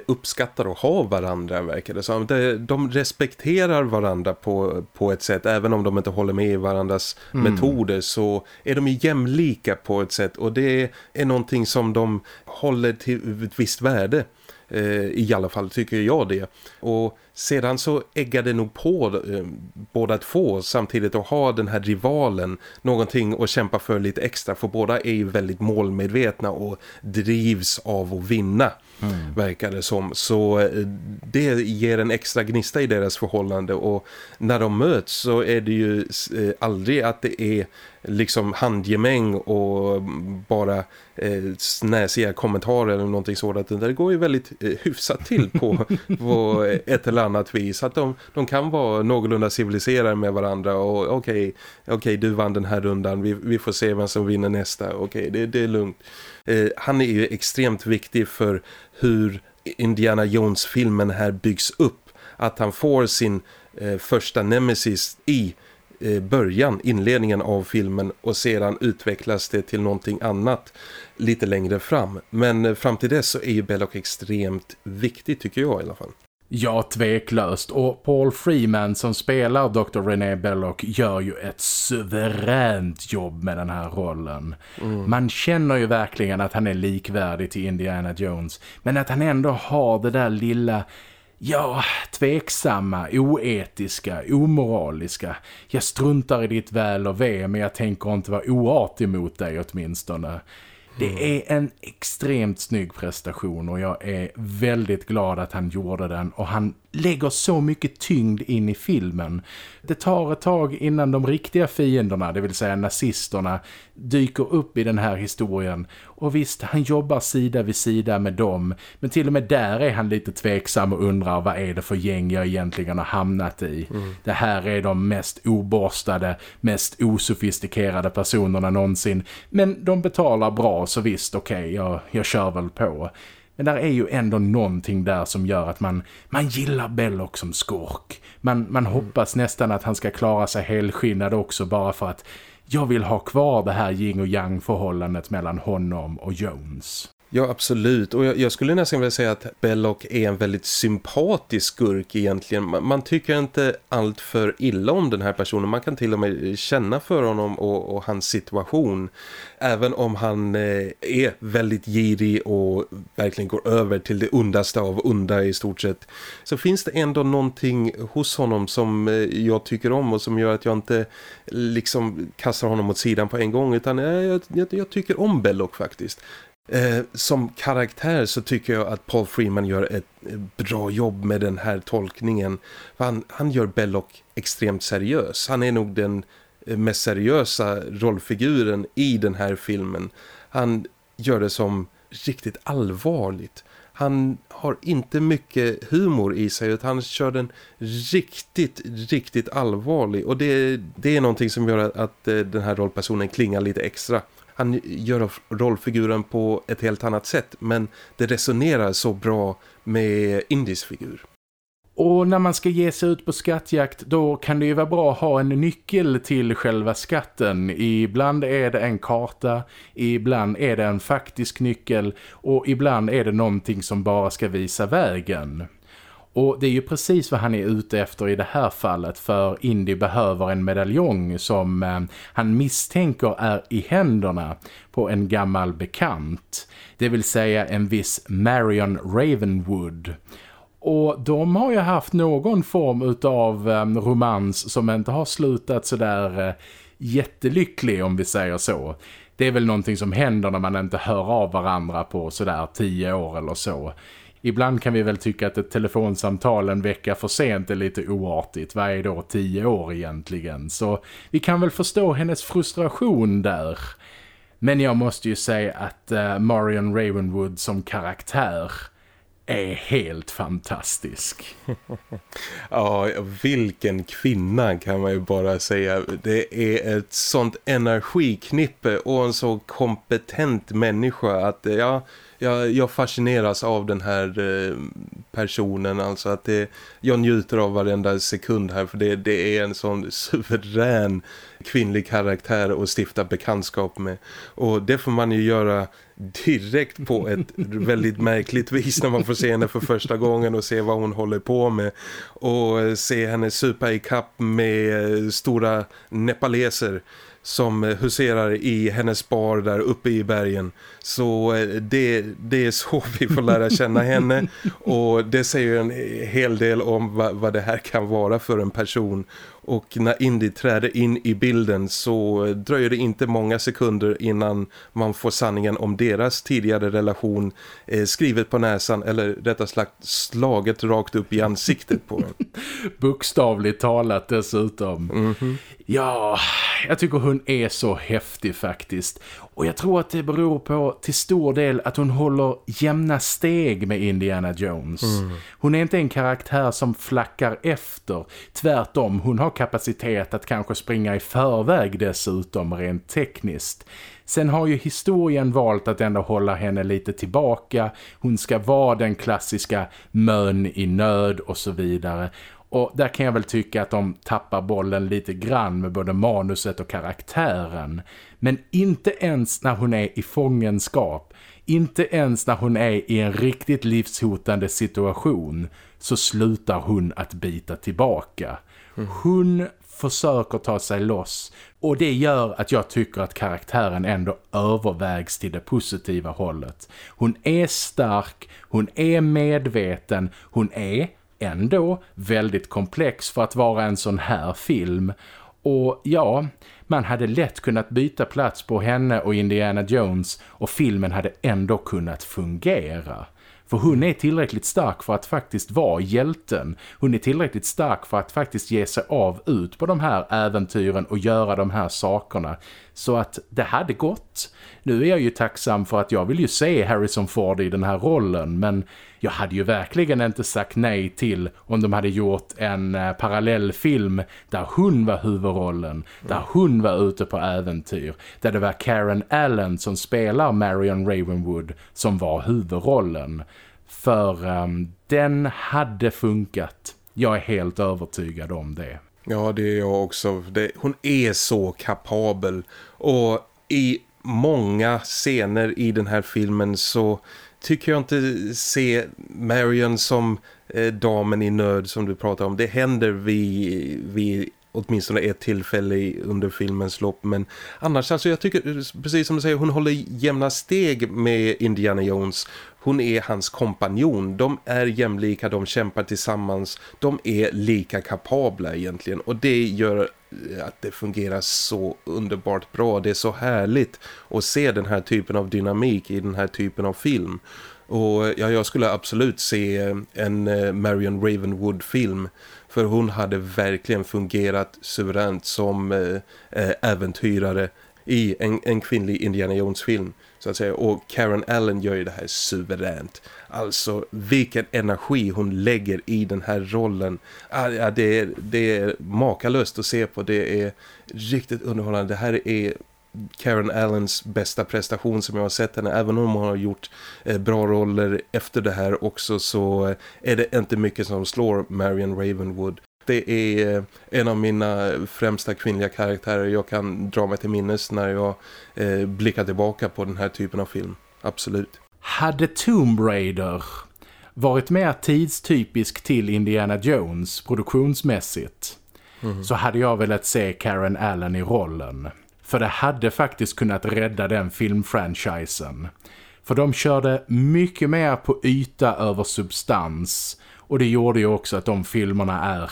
uppskattar att ha varandra verkar det som. De respekterar varandra på, på ett sätt även om de inte håller med i varandras mm. metoder så är de ju jämlika på ett sätt och det är någonting som de håller till ett visst värde. Eh, I alla fall tycker jag det. Och sedan så äggade nog på eh, båda två samtidigt att ha den här rivalen någonting att kämpa för lite extra för båda är ju väldigt målmedvetna och drivs av att vinna mm. verkar det som. Så eh, det ger en extra gnista i deras förhållande och när de möts så är det ju eh, aldrig att det är liksom handgemäng och bara eh, snäsiga kommentarer eller någonting sådant. Det går ju väldigt eh, hyfsat till på, [LAUGHS] på ett eller annat vis. Att de, de kan vara någorlunda civiliserade med varandra och okej, okay, okay, du vann den här rundan. Vi, vi får se vem som vinner nästa. Okej, okay, det, det är lugnt. Eh, han är ju extremt viktig för hur Indiana Jones-filmen här byggs upp. Att han får sin eh, första nemesis i eh, början, inledningen av filmen och sedan utvecklas det till någonting annat lite längre fram. Men eh, fram till dess så är ju Belloc extremt viktig tycker jag i alla fall. Ja, tveklöst. Och Paul Freeman som spelar Dr. René Belloc gör ju ett suveränt jobb med den här rollen. Mm. Man känner ju verkligen att han är likvärdig till Indiana Jones. Men att han ändå har det där lilla... Ja, tveksamma, oetiska, omoraliska. Jag struntar i ditt väl och ve men jag tänker inte vara oartig mot dig åtminstone. Det mm. är en extremt snygg prestation och jag är väldigt glad att han gjorde den och han lägger så mycket tyngd in i filmen. Det tar ett tag innan de riktiga fienderna, det vill säga nazisterna, dyker upp i den här historien. Och visst, han jobbar sida vid sida med dem. Men till och med där är han lite tveksam och undrar vad är det för gäng jag egentligen har hamnat i. Mm. Det här är de mest oborstade, mest osofistikerade personerna någonsin. Men de betalar bra så visst, okej, okay, jag, jag kör väl på. Men där är ju ändå någonting där som gör att man, man gillar Belloc som skurk. Man, man hoppas nästan att han ska klara sig helskinnad också bara för att jag vill ha kvar det här yin och yang förhållandet mellan honom och Jones. Ja, absolut. Och jag, jag, skulle nästan vilja säga att Belloc är en väldigt sympatisk skurk egentligen. Man, man, tycker inte allt för illa om den här personen. Man kan till och med känna för honom och, och hans situation. Även om han eh, är väldigt girig och verkligen går över till det ondaste av onda i stort sett. Så finns det ändå någonting hos honom som eh, jag tycker om och som gör att jag inte liksom kastar honom åt sidan på en gång. Utan eh, jag, jag, jag tycker om Belloc faktiskt. Eh, som karaktär så tycker jag att Paul Freeman gör ett bra jobb med den här tolkningen. Han, han gör Belloc extremt seriös. Han är nog den eh, mest seriösa rollfiguren i den här filmen. Han gör det som riktigt allvarligt. Han har inte mycket humor i sig utan han kör den riktigt, riktigt allvarlig. Och det, det är någonting som gör att, eh, den här rollpersonen klingar lite extra han gör rollfiguren på ett helt annat sätt men det resonerar så bra med Indis figur. Och när man ska ge sig ut på skattjakt då kan det ju vara bra att ha en nyckel till själva skatten. Ibland är det en karta, ibland är det en faktisk nyckel och ibland är det någonting som bara ska visa vägen. Och det är ju precis vad han är ute efter i det här fallet för Indy behöver en medaljong som eh, han misstänker är i händerna på en gammal bekant. Det vill säga en viss Marion Ravenwood. Och de har ju haft någon form av eh, romans som inte har slutat sådär eh, jättelycklig om vi säger så. Det är väl någonting som händer när man inte hör av varandra på sådär tio år eller så. Ibland kan vi väl tycka att ett telefonsamtal en vecka för sent är lite oartigt. Vad är då tio år egentligen? Så vi kan väl förstå hennes frustration där. Men jag måste ju säga att eh, Marion Ravenwood som karaktär är helt fantastisk. [LAUGHS] ja, vilken kvinna kan man ju bara säga. Det är ett sånt energiknippe och en så kompetent människa att eh, ja jag, jag fascineras av den här eh, personen. Alltså att det, jag njuter av varenda sekund här för det, det är en sån suverän kvinnlig karaktär att stifta bekantskap med. Och det får man ju göra direkt på ett väldigt märkligt vis när man får se henne för första gången och se vad hon håller på med. Och se henne supa i kapp med stora nepaleser som huserar i hennes bar där uppe i bergen. Så eh, det, det är så vi får lära känna henne och det säger en hel del om vad, vad det här kan vara för en person. Och när Indy träder in i bilden så dröjer det inte många sekunder innan man får sanningen om deras tidigare relation eh, skrivet på näsan eller rättare sagt slaget rakt upp i ansiktet på en. [LAUGHS] Bokstavligt talat dessutom. Mm -hmm. Ja, jag tycker hon är så häftig faktiskt. Och jag tror att det beror på till stor del att hon håller jämna steg med Indiana Jones. Mm. Hon är inte en karaktär som flackar efter. Tvärtom, hon har kapacitet att kanske springa i förväg dessutom rent tekniskt. Sen har ju historien valt att ändå hålla henne lite tillbaka. Hon ska vara den klassiska mön i nöd och så vidare. Och där kan jag väl tycka att de tappar bollen lite grann med både manuset och karaktären. Men inte ens när hon är i fångenskap, inte ens när hon är i en riktigt livshotande situation så slutar hon att bita tillbaka. Hon försöker ta sig loss och det gör att jag tycker att karaktären ändå övervägs till det positiva hållet. Hon är stark, hon är medveten, hon är ändå väldigt komplex för att vara en sån här film. Och ja, man hade lätt kunnat byta plats på henne och Indiana Jones och filmen hade ändå kunnat fungera. För hon är tillräckligt stark för att faktiskt vara hjälten. Hon är tillräckligt stark för att faktiskt ge sig av ut på de här äventyren och göra de här sakerna. Så att det hade gått. Nu är jag ju tacksam för att jag vill ju se Harrison Ford i den här rollen men jag hade ju verkligen inte sagt nej till om de hade gjort en eh, parallellfilm där hon var huvudrollen, där hon var ute på äventyr, där det var Karen Allen som spelar Marion Ravenwood som var huvudrollen. För um, den hade funkat. Jag är helt övertygad om det. Ja, det är jag också. Det, hon är så kapabel. Och i många scener i den här filmen så tycker jag inte se Marion som eh, damen i nöd som du pratar om. Det händer vid, vid åtminstone ett tillfälle under filmens lopp. Men annars, alltså jag tycker, precis som du säger, hon håller jämna steg med Indiana Jones. Hon är hans kompanjon. De är jämlika, de kämpar tillsammans. De är lika kapabla egentligen. Och det gör att det fungerar så underbart bra. Det är så härligt att se den här typen av dynamik i den här typen av film. Och ja, jag skulle absolut se en eh, Marion Ravenwood-film för hon hade verkligen fungerat suveränt som eh, eh, äventyrare i en, en kvinnlig Indiana Jones-film så att säga. Och Karen Allen gör ju det här suveränt. Alltså vilken energi hon lägger i den här rollen. Ah, ja, det, är, det är makalöst att se på. Det är riktigt underhållande. Det här är Karen Allens bästa prestation som jag har sett henne. Även om hon har gjort eh, bra roller efter det här också så eh, är det inte mycket som slår Marion Ravenwood. Det är eh, en av mina främsta kvinnliga karaktärer jag kan dra mig till minnes när jag blickar tillbaka på den här typen av film. Absolut. Hade Tomb Raider varit mer tidstypisk till Indiana Jones produktionsmässigt mm. så hade jag velat se Karen Allen i rollen. För det hade faktiskt kunnat rädda den filmfranchisen. För de körde mycket mer på yta över substans. Och det gjorde ju också att de filmerna är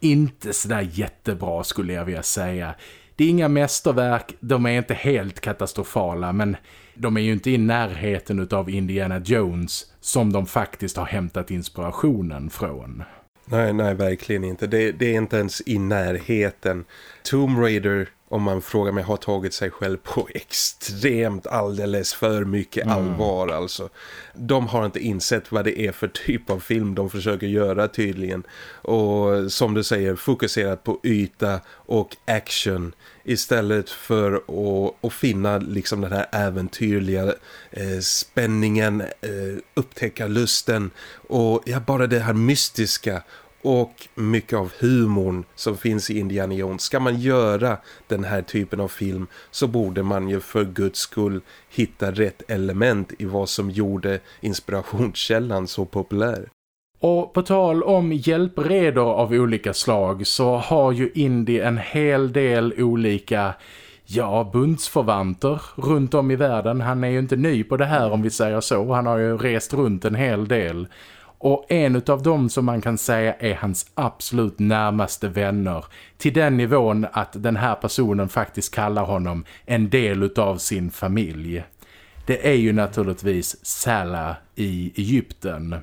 inte sådär jättebra skulle jag vilja säga. Det är inga mästerverk, de är inte helt katastrofala men de är ju inte i närheten av Indiana Jones som de faktiskt har hämtat inspirationen från. Nej, nej, verkligen inte. Det, det, är inte ens i närheten. Tomb Raider, om man frågar mig, har tagit sig själv på [LAUGHS] extremt alldeles för mycket mm. allvar. Alltså. De har inte insett vad det är för typ av film de försöker göra tydligen. Och som du säger, fokuserat på yta och action istället för att, att finna liksom den här äventyrliga eh, spänningen, eh, upptäckarlusten och ja, bara det här mystiska och mycket av humorn som finns i Indiana Jones. Ska man göra den här typen av film så borde man ju för guds skull hitta rätt element i vad som gjorde inspirationskällan så populär. Och på tal om hjälpredor av olika slag så har ju Indy en hel del olika ja, bundsförvanter runt om i världen. Han är ju inte ny på det här om vi säger så. Han har ju rest runt en hel del. Och en av dem som man kan säga är hans absolut närmaste vänner. Till den nivån att den här personen faktiskt kallar honom en del av sin familj. Det är ju naturligtvis Salah i Egypten.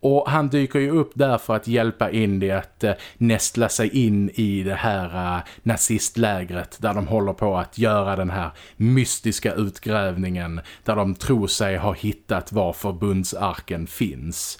Och han dyker ju upp där för att hjälpa Indy att eh, nästla sig in i det här eh, nazistlägret där de håller på att göra den här mystiska utgrävningen där de tror sig ha hittat var förbundsarken finns.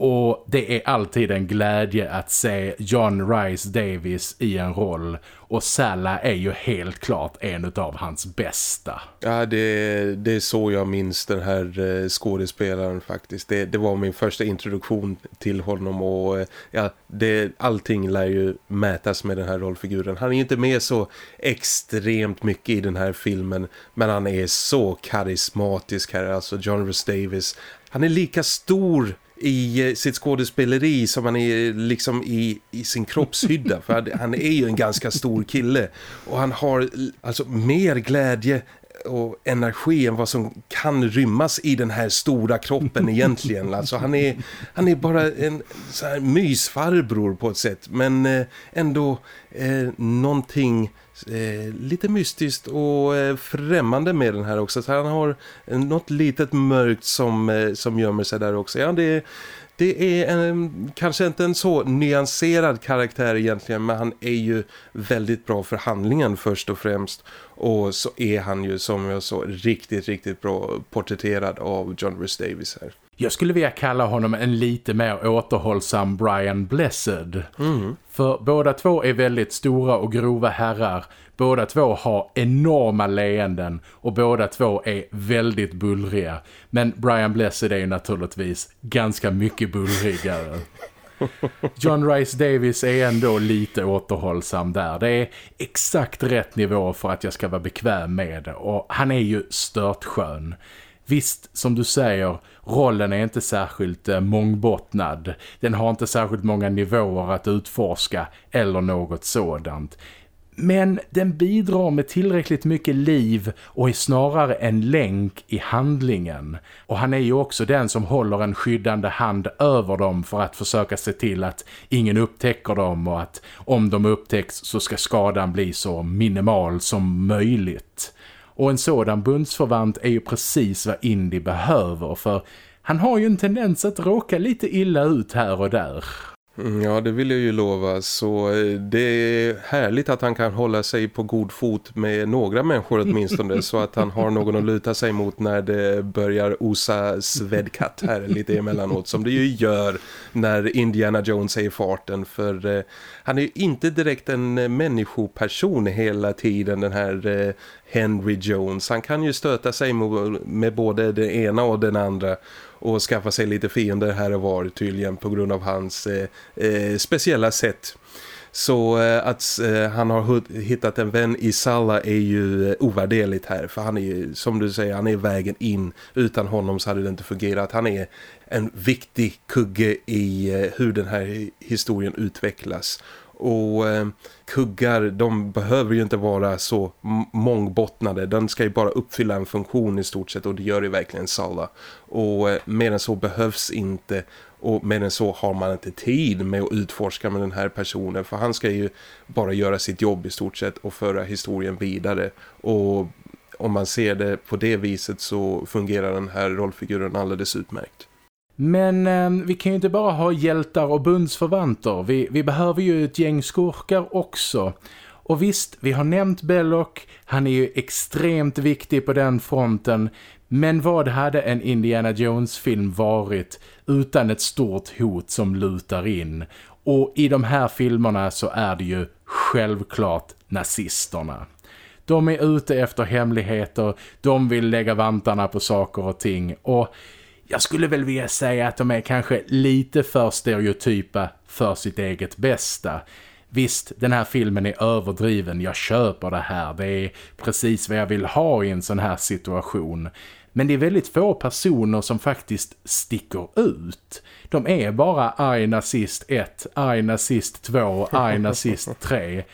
Och det är alltid en glädje att se John Rice Davis i en roll. Och Salla är ju helt klart en av hans bästa. Ja, det, det är så jag minns den här eh, skådespelaren faktiskt. Det, det var min första introduktion till honom och eh, ja, det, allting lär ju mätas med den här rollfiguren. Han är inte med så extremt mycket i den här filmen men han är så karismatisk här. Alltså John Rice Davis, han är lika stor i eh, sitt skådespeleri som han är liksom i, i sin kroppshydda. [LAUGHS] För han är ju en ganska stor kille. Och han har alltså mer glädje och energi än vad som kan rymmas i den här stora kroppen egentligen. Alltså han är, han är bara en så här mysfarbror på ett sätt. Men eh, ändå eh, någonting eh, lite mystiskt och eh, främmande med den här också. Så han har eh, något litet mörkt som, eh, som gömmer sig där också. Ja, det, det är en, mm, kanske inte en så nyanserad karaktär egentligen men han är ju väldigt bra för handlingen först och främst. Och så är han ju som jag sa riktigt, riktigt bra porträtterad av John Rhys Davis här. Jag skulle vilja kalla honom en lite mer återhållsam Brian Blessed. Mm. För båda två är väldigt stora och grova herrar. Båda två har enorma leenden och båda två är väldigt bullriga. Men Brian Blessed är naturligtvis ganska mycket bullrigare. [LAUGHS] John Rice Davis är ändå lite återhållsam där. Det är exakt rätt nivå för att jag ska vara bekväm med det. Och han är ju stört skön. Visst, som du säger, rollen är inte särskilt eh, mångbottnad. Den har inte särskilt många nivåer att utforska eller något sådant. Men den bidrar med tillräckligt mycket liv och är snarare en länk i handlingen. Och han är ju också den som håller en skyddande hand över dem för att försöka se till att ingen upptäcker dem och att om de upptäcks så ska skadan bli så minimal som möjligt. Och en sådan bundsförvant är ju precis vad Indy behöver för han har ju en tendens att råka lite illa ut här och där. Mm, ja, det vill jag ju lova. Så eh, det är härligt att han kan hålla sig på god fot med några människor åtminstone. så att han har någon att luta sig mot när det börjar osa svedkatt här lite emellanåt. Som det ju gör när Indiana Jones är i farten. För eh, han är ju inte direkt en eh, människoperson hela tiden den här eh, Henry Jones. Han kan ju stöta sig med, med både det ena och den andra och skaffa sig lite fiender här och var tydligen på grund av hans eh, eh speciella sätt. Så eh, att eh, han har hittat en vän i Salla är ju eh, ovärderligt här. För han är ju, som du säger, han är vägen in. Utan honom så hade det inte fungerat. Han är en viktig kugge i eh, hur den här historien utvecklas. Och eh, kuggar, de behöver ju inte vara så mångbottnade. Den ska ju bara uppfylla en funktion i stort sett och det gör ju verkligen Salla. Och eh, mer än så behövs inte och mer än så har man inte tid med att utforska med den här personen för han ska ju bara göra sitt jobb i stort sett och föra historien vidare. Och om man ser det på det viset så fungerar den här rollfiguren alldeles utmärkt. Men eh, vi kan ju inte bara ha hjältar och bundsförvanter. Vi, vi behöver ju ett gäng skurkar också. Och visst, vi har nämnt Belloc. Han är ju extremt viktig på den fronten. Men vad hade en Indiana Jones-film varit utan ett stort hot som lutar in? Och i de här filmerna så är det ju självklart nazisterna. De är ute efter hemligheter, de vill lägga vantarna på saker och ting och jag skulle väl vilja säga att de är kanske lite för stereotypa för sitt eget bästa. Visst, den här filmen är överdriven, jag köper det här. Det är precis vad jag vill ha i en sån här situation. Men det är väldigt få personer som faktiskt sticker ut. De är bara arg nazist 1, arg nazist 2, arg nazist 3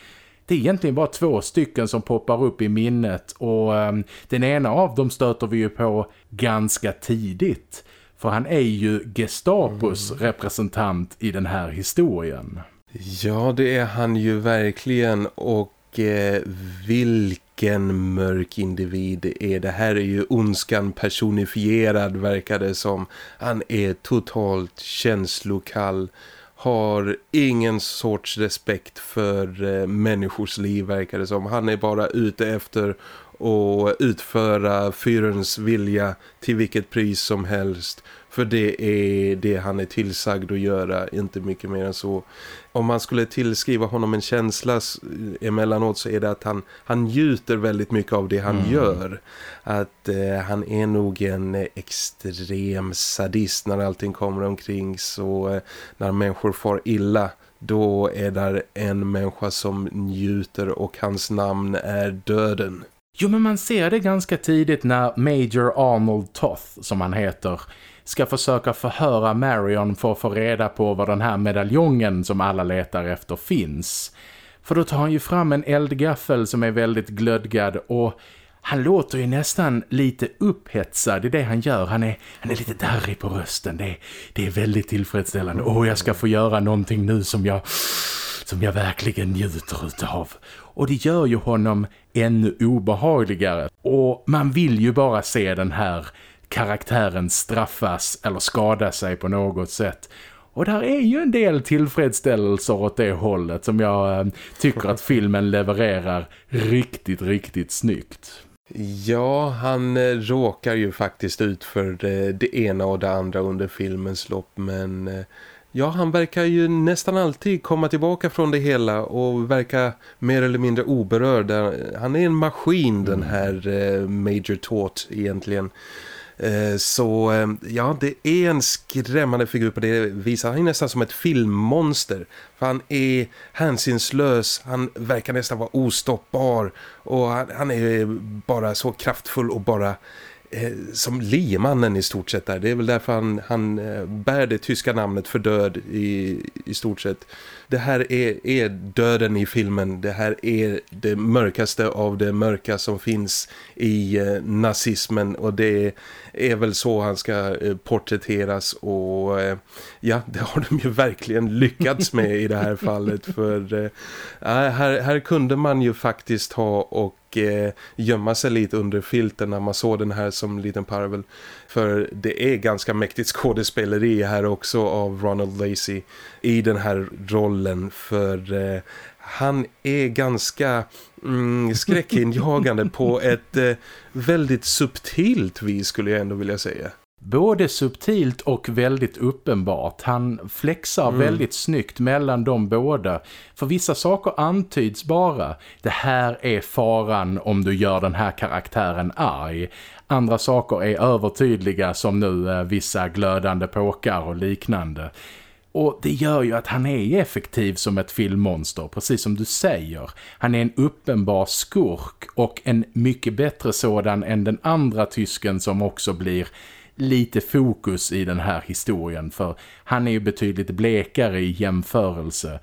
det är egentligen bara två stycken som poppar upp i minnet och um, den ena av dem stöter vi ju på ganska tidigt. För han är ju Gestapos mm. representant i den här historien. Ja, det är han ju verkligen och eh, vilken mörk individ är det här är ju ondskan personifierad verkar det som. Han är totalt känslokall har ingen sorts respekt för eh, människors liv verkar det som. Han är bara ute efter att utföra fyrens vilja till vilket pris som helst. För det är det han är tillsagd att göra, inte mycket mer än så. Om man skulle tillskriva honom en känsla emellanåt så är det att han, han njuter väldigt mycket av det han mm. gör. Att eh, han är nog en extrem sadist när allting kommer omkring så eh, när människor får illa då är där en människa som njuter och hans namn är döden. Jo men man ser det ganska tidigt när Major Arnold Toth som han heter ska försöka förhöra Marion för att få reda på vad den här medaljongen som alla letar efter finns. För då tar han ju fram en eldgaffel som är väldigt glödgad och han låter ju nästan lite upphetsad i det han gör. Han är, han är lite darrig på rösten. Det, det är väldigt tillfredsställande. Åh, jag ska få göra någonting nu som jag som jag verkligen njuter utav. Och det gör ju honom ännu obehagligare. Och man vill ju bara se den här karaktären straffas eller skada sig på något sätt. Och där är ju en del tillfredsställelser åt det hållet som jag eh, tycker att filmen levererar riktigt, riktigt snyggt. Ja, han eh, råkar ju faktiskt ut för det, det ena och det andra under filmens lopp men... Eh, ja, han verkar ju nästan alltid komma tillbaka från det hela och verkar mer eller mindre oberörd. Han är en maskin den mm. här eh, Major Taught egentligen. Eh, så eh, ja, det är en skrämmande figur på det viset. Han är nästan som ett filmmonster. För han är hänsynslös, han verkar nästan vara ostoppbar. Och han, han är bara så kraftfull och bara som liemannen i stort sett där. Det är väl därför han, han eh, bär det tyska namnet för död i, i stort sett. Det här är, är döden i filmen. Det här är det mörkaste av det mörka som finns i eh, nazismen och det är väl så han ska eh, porträtteras och eh, ja, det har de ju verkligen lyckats med i det här [LAUGHS] fallet för eh, här, här kunde man ju faktiskt ha och eh, gömma sig lite under filten när man såg den här som liten parvel. För det är ganska mäktigt [LAUGHS] skådespeleri här också av Ronald Lacey i den här rollen för eh, han är ganska mm, skräckinjagande på [LAUGHS] ett eh, väldigt subtilt vis skulle jag ändå vilja säga. Både subtilt och väldigt uppenbart. Han flexar mm. väldigt snyggt mellan de båda. För vissa saker antyds bara. Det här är faran om du gör den här karaktären arg. Andra saker är övertydliga som nu eh, vissa glödande påkar och liknande. Och det gör ju att han är effektiv som ett filmmonster, precis som du säger. Han är en uppenbar skurk och en mycket bättre sådan än den andra tysken som också blir lite fokus i den här historien. För han är ju betydligt blekare i jämförelse.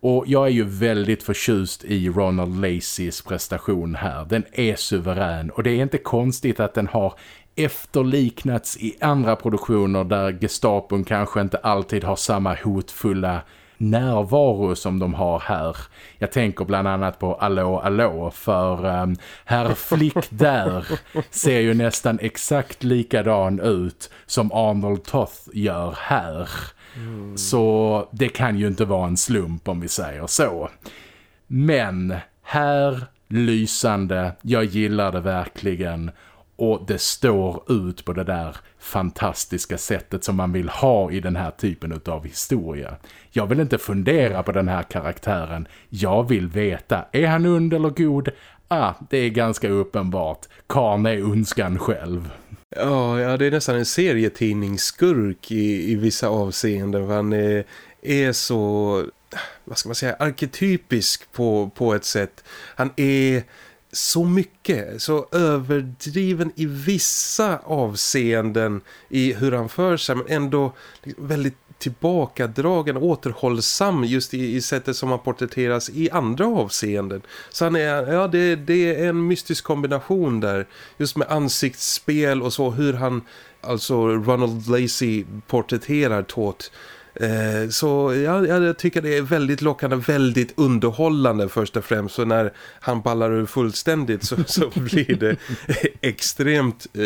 Och jag är ju väldigt förtjust i Ronald Lacys prestation här. Den är suverän och det är inte konstigt att den har efterliknats i andra produktioner där Gestapon kanske inte alltid har samma hotfulla närvaro som de har här. Jag tänker bland annat på Allå Allå för um, herr Flick där ser ju nästan exakt likadan ut som Arnold Toth gör här. Mm. Så det kan ju inte vara en slump om vi säger så. Men här lysande, jag gillar det verkligen och det står ut på det där fantastiska sättet som man vill ha i den här typen av historia. Jag vill inte fundera på den här karaktären. Jag vill veta, är han ond eller god? Ah, det är ganska uppenbart. Karn är önskan själv. Ja, ja, det är nästan en serietidningsskurk i, i vissa avseenden. Han är, är så, vad ska man säga, arketypisk på, på ett sätt. Han är så mycket, så överdriven i vissa avseenden i hur han för sig men ändå väldigt tillbakadragen, återhållsam just i, i sättet som han porträtteras i andra avseenden. Så han är, ja det, det är en mystisk kombination där, just med ansiktsspel och så hur han, alltså Ronald Lacey porträtterar Tåt Eh, så ja, jag tycker det är väldigt lockande, väldigt underhållande först och främst. Så när han ballar ur fullständigt så, så [LAUGHS] blir det extremt eh,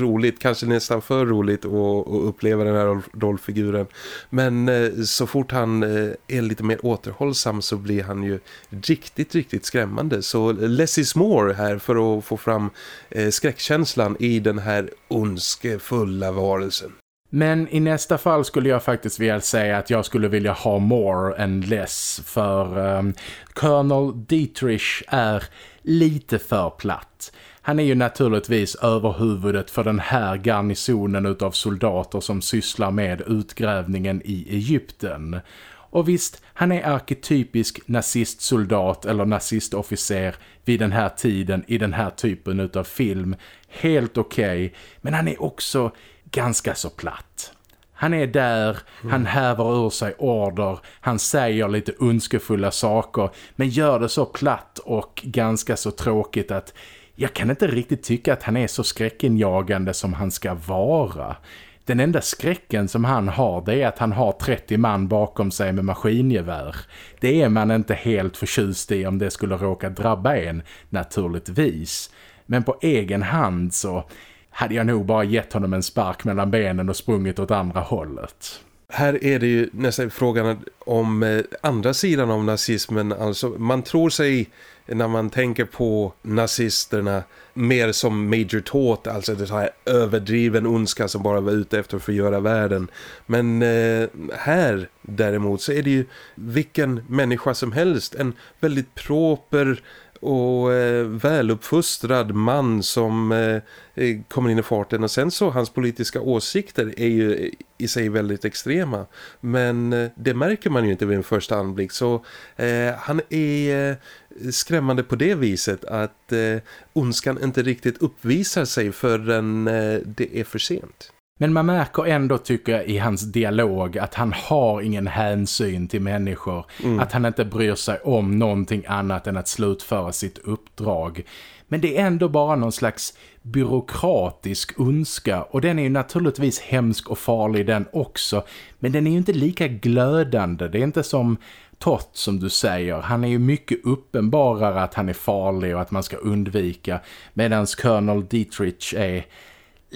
roligt, kanske nästan för roligt att, att uppleva den här rollfiguren. Men eh, så fort han eh, är lite mer återhållsam så blir han ju riktigt, riktigt skrämmande. Så less is more här för att få fram eh, skräckkänslan i den här ondskefulla varelsen. Men i nästa fall skulle jag faktiskt vilja säga att jag skulle vilja ha more än less för um, Colonel Dietrich är lite för platt. Han är ju naturligtvis överhuvudet för den här garnisonen av soldater som sysslar med utgrävningen i Egypten. Och visst, han är arketypisk nazistsoldat eller nazistofficer vid den här tiden i den här typen av film. Helt okej, okay, men han är också ganska så platt. Han är där, mm. han häver ur sig order, han säger lite önskefulla saker men gör det så platt och ganska så tråkigt att jag kan inte riktigt tycka att han är så skräckinjagande som han ska vara. Den enda skräcken som han har det är att han har 30 man bakom sig med maskingevär. Det är man inte helt förtjust i om det skulle råka drabba en, naturligtvis. Men på egen hand så hade jag nog bara gett honom en spark mellan benen och sprungit åt andra hållet. Här är det ju nästan frågan om eh, andra sidan av nazismen. Alltså man tror sig när man tänker på nazisterna mer som Major Toth, alltså det här överdriven ondska som bara var ute efter att förgöra världen. Men eh, här däremot så är det ju vilken människa som helst, en väldigt proper och eh, väluppfostrad man som eh, eh, kommer in i farten. Och sen så hans politiska åsikter är ju eh, i sig väldigt extrema. Men eh, det märker man ju inte vid en första anblick. Så eh, han är eh, skrämmande på det viset att eh, ondskan inte riktigt uppvisar sig förrän eh, det är för sent. Men man märker ändå tycker jag i hans dialog att han har ingen hänsyn till människor. Mm. Att han inte bryr sig om någonting annat än att slutföra sitt uppdrag. Men det är ändå bara någon slags byråkratisk ondska och den är ju naturligtvis hemsk och farlig den också. Men den är ju inte lika glödande. Det är inte som Tott som du säger. Han är ju mycket uppenbarare att han är farlig och att man ska undvika. Medan Colonel Dietrich är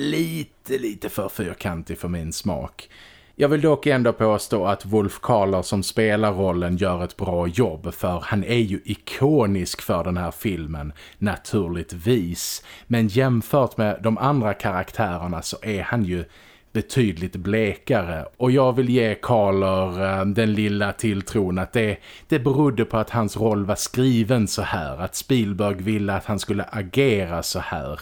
lite, lite för fyrkantig för min smak. Jag vill dock ändå påstå att Wolf Kahler som spelar rollen gör ett bra jobb för han är ju ikonisk för den här filmen, naturligtvis. Men jämfört med de andra karaktärerna så är han ju betydligt blekare och jag vill ge Kahler äh, eh, den lilla tilltron att det, det berodde på att hans roll var skriven så här, att Spielberg ville att han skulle agera så här.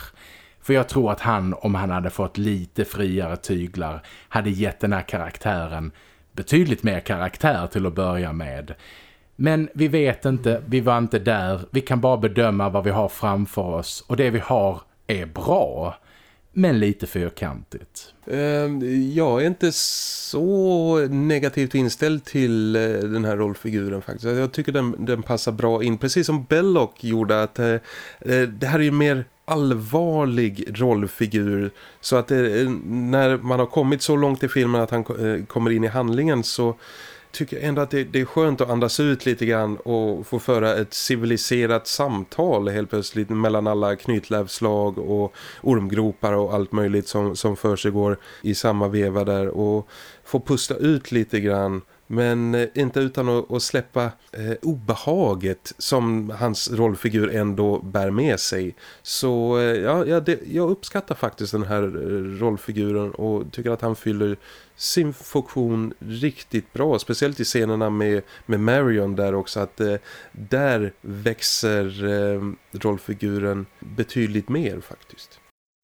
För jag tror att han, om han hade fått lite friare tyglar, hade gett den här karaktären betydligt mer karaktär till att börja med. Men vi vet inte, vi var inte där, vi kan bara bedöma vad vi har framför oss och det vi har är bra men lite fyrkantigt. Ehm, jag är inte så negativt inställd till eh, den här rollfiguren faktiskt. Jag tycker den, den passar bra in, precis som Belloc gjorde att eh, eh, det här är ju mer allvarlig rollfigur. Så att det, när man har kommit så långt i filmen att han eh, kommer in i handlingen så tycker jag ändå att det, det, är skönt att andas ut lite grann och få föra ett civiliserat samtal helt plötsligt mellan alla knytlävslag och ormgropar och allt möjligt som, som för sig går i samma veva där och få pusta ut lite grann men eh, inte utan att, släppa eh, obehaget som hans rollfigur ändå bär med sig. Så eh, ja, ja det, jag uppskattar faktiskt den här eh, rollfiguren och tycker att han fyller sin funktion riktigt bra. Speciellt i scenerna med, med Marion där också. att eh, Där växer eh, rollfiguren betydligt mer faktiskt.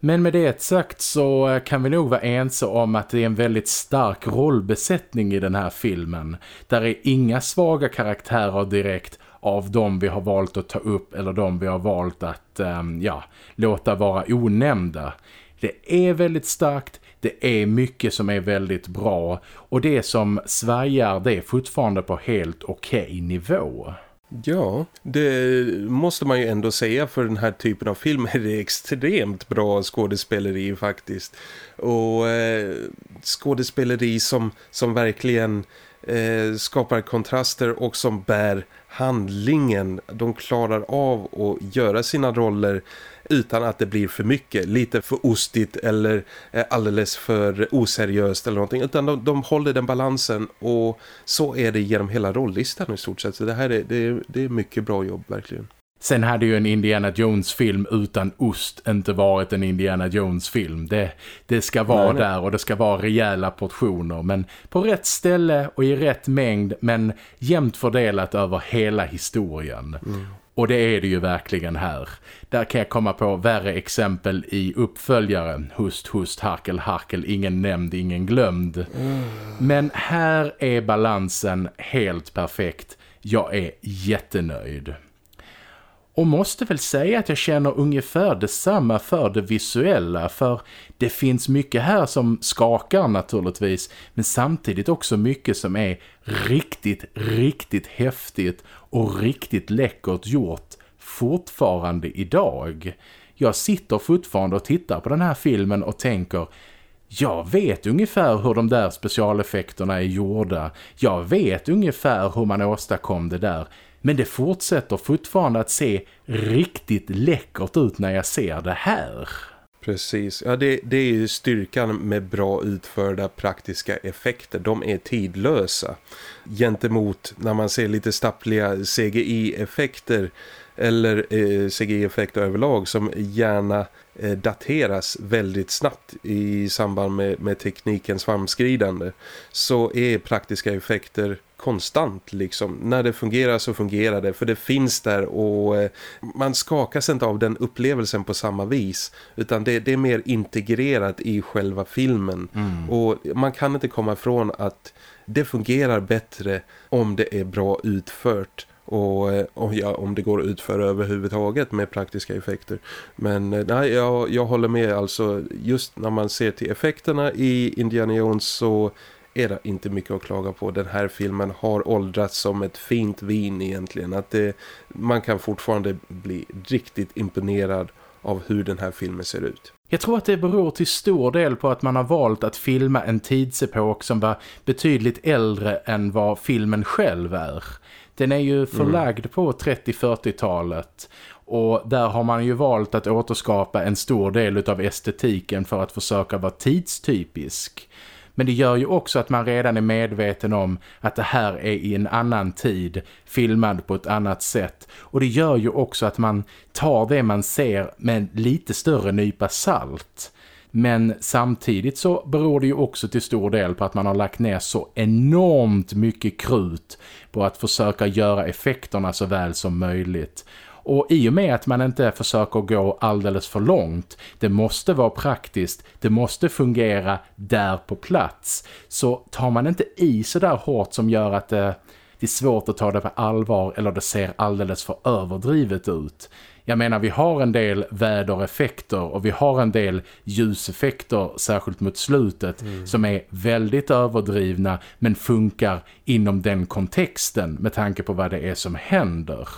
Men med det sagt så eh, kan vi nog vara ense om att det är en väldigt stark rollbesättning i den här filmen. Där är inga svaga karaktärer direkt av de vi har valt att ta upp eller de vi har valt att ehm, ja, låta vara onämnda. Det är väldigt starkt, det är mycket som är väldigt bra och det som svajar det är fortfarande på helt okej okay nivå. Ja, det måste man ju ändå säga för den här typen av film är det extremt bra skådespeleri faktiskt. Och eh, skådespeleri som, som verkligen eh, skapar kontraster och som bär handlingen. De klarar av att göra sina roller utan att det blir för mycket, lite för ostigt eller eh, alldeles för oseriöst eller någonting. Utan de, de håller den balansen och så är det genom hela rolllistan i stort sett. Så det här är, det är, det är mycket bra jobb verkligen. Sen hade ju en Indiana Jones-film utan ost inte varit en Indiana Jones-film. Det, det ska vara nej, nej. där och det ska vara rejäla portioner. Men på rätt ställe och i rätt mängd men jämnt fördelat över hela historien. Mm. Och det är det ju verkligen här. Där kan jag komma på värre exempel i uppföljare. Hust, hust, harkel, harkel, ingen nämnd, ingen glömd. Mm. Men här är balansen helt perfekt. Jag är jättenöjd. Och måste väl säga att jag känner ungefär detsamma för det visuella för det finns mycket här som skakar naturligtvis men samtidigt också mycket som är riktigt, riktigt häftigt och riktigt läckert gjort fortfarande idag. Jag sitter fortfarande och tittar på den här filmen och tänker Jag vet ungefär hur de där specialeffekterna är gjorda. Jag vet ungefär hur man åstadkom det där. Men det fortsätter fortfarande att se riktigt läckert ut när jag ser det här. Precis, ja det, det är ju styrkan med bra utförda praktiska effekter. De är tidlösa. Gentemot när man ser lite stappliga CGI-effekter eller eh, CGI-effekter överlag som gärna eh, dateras väldigt snabbt i samband med, med teknikens framskridande så är praktiska effekter konstant liksom. När det fungerar så fungerar det för det finns där och eh, man skakas inte av den upplevelsen på samma vis utan det, det är mer integrerat i själva filmen mm. och man kan inte komma ifrån att det fungerar bättre om det är bra utfört och, eh, och ja, om det går att utföra överhuvudtaget med praktiska effekter. Men eh, nej, jag, jag håller med alltså just när man ser till effekterna i Indiana Jones så är det inte mycket att klaga på. Den här filmen har åldrats som ett fint vin egentligen. Att det, man kan fortfarande bli riktigt imponerad av hur den här filmen ser ut. Jag tror att det beror till stor del på att man har valt att filma en tidsepok som var betydligt äldre än vad filmen själv är. Den är ju förlagd mm. på 30-40-talet och där har man ju valt att återskapa en stor del av estetiken för att försöka vara tidstypisk. Men det gör ju också att man redan är medveten om att det här är i en annan tid, filmad på ett annat sätt. Och det gör ju också att man tar det man ser med en lite större nypa salt. Men samtidigt så beror det ju också till stor del på att man har lagt ner så enormt mycket krut på att försöka göra effekterna så väl som möjligt. Och i och med att man inte försöker gå alldeles för långt, det måste vara praktiskt, det måste fungera där på plats, så tar man inte i så där hårt som gör att det, det är svårt att ta det på allvar eller det ser alldeles för överdrivet ut. Jag menar vi har en del vädereffekter och vi har en del ljuseffekter särskilt mot slutet mm. som är väldigt överdrivna men funkar inom den kontexten med tanke på vad det är som händer.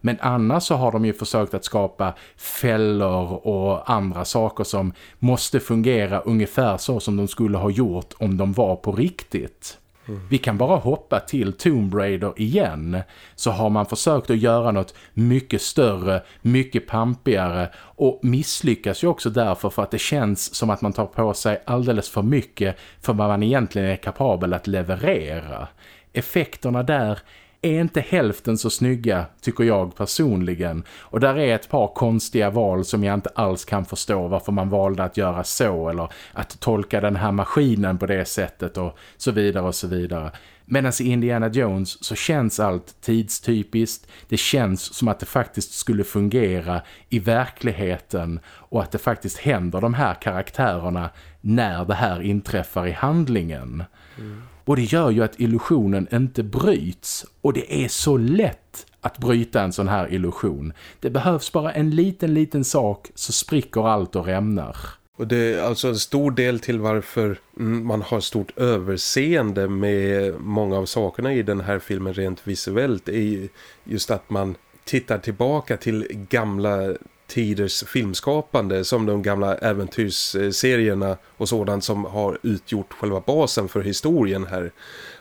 Men annars så har de ju försökt att skapa fällor och andra saker som måste fungera ungefär så som de skulle ha gjort om de var på riktigt. Mm. Vi kan bara hoppa till Tomb Raider igen så har man försökt att göra något mycket större, mycket pampigare och misslyckas ju också därför för att det känns som att man tar på sig alldeles för mycket för vad man egentligen är kapabel att leverera. Effekterna där är inte hälften så snygga tycker jag personligen. Och där är ett par konstiga val som jag inte alls kan förstå varför man valde att göra så eller att tolka den här maskinen på det sättet och så vidare och så vidare. Medan i Indiana Jones så känns allt tidstypiskt. Det känns som att det faktiskt skulle fungera i verkligheten och att det faktiskt händer de här karaktärerna när det här inträffar i handlingen. Mm. Och det gör ju att illusionen inte bryts. Och det är så lätt att bryta en sån här illusion. Det behövs bara en liten, liten sak så spricker allt och rämnar. Och det är alltså en stor del till varför man har stort överseende med många av sakerna i den här filmen rent visuellt är just att man tittar tillbaka till gamla tiders filmskapande som de gamla äventyrsserierna och sådant som har utgjort själva basen för historien här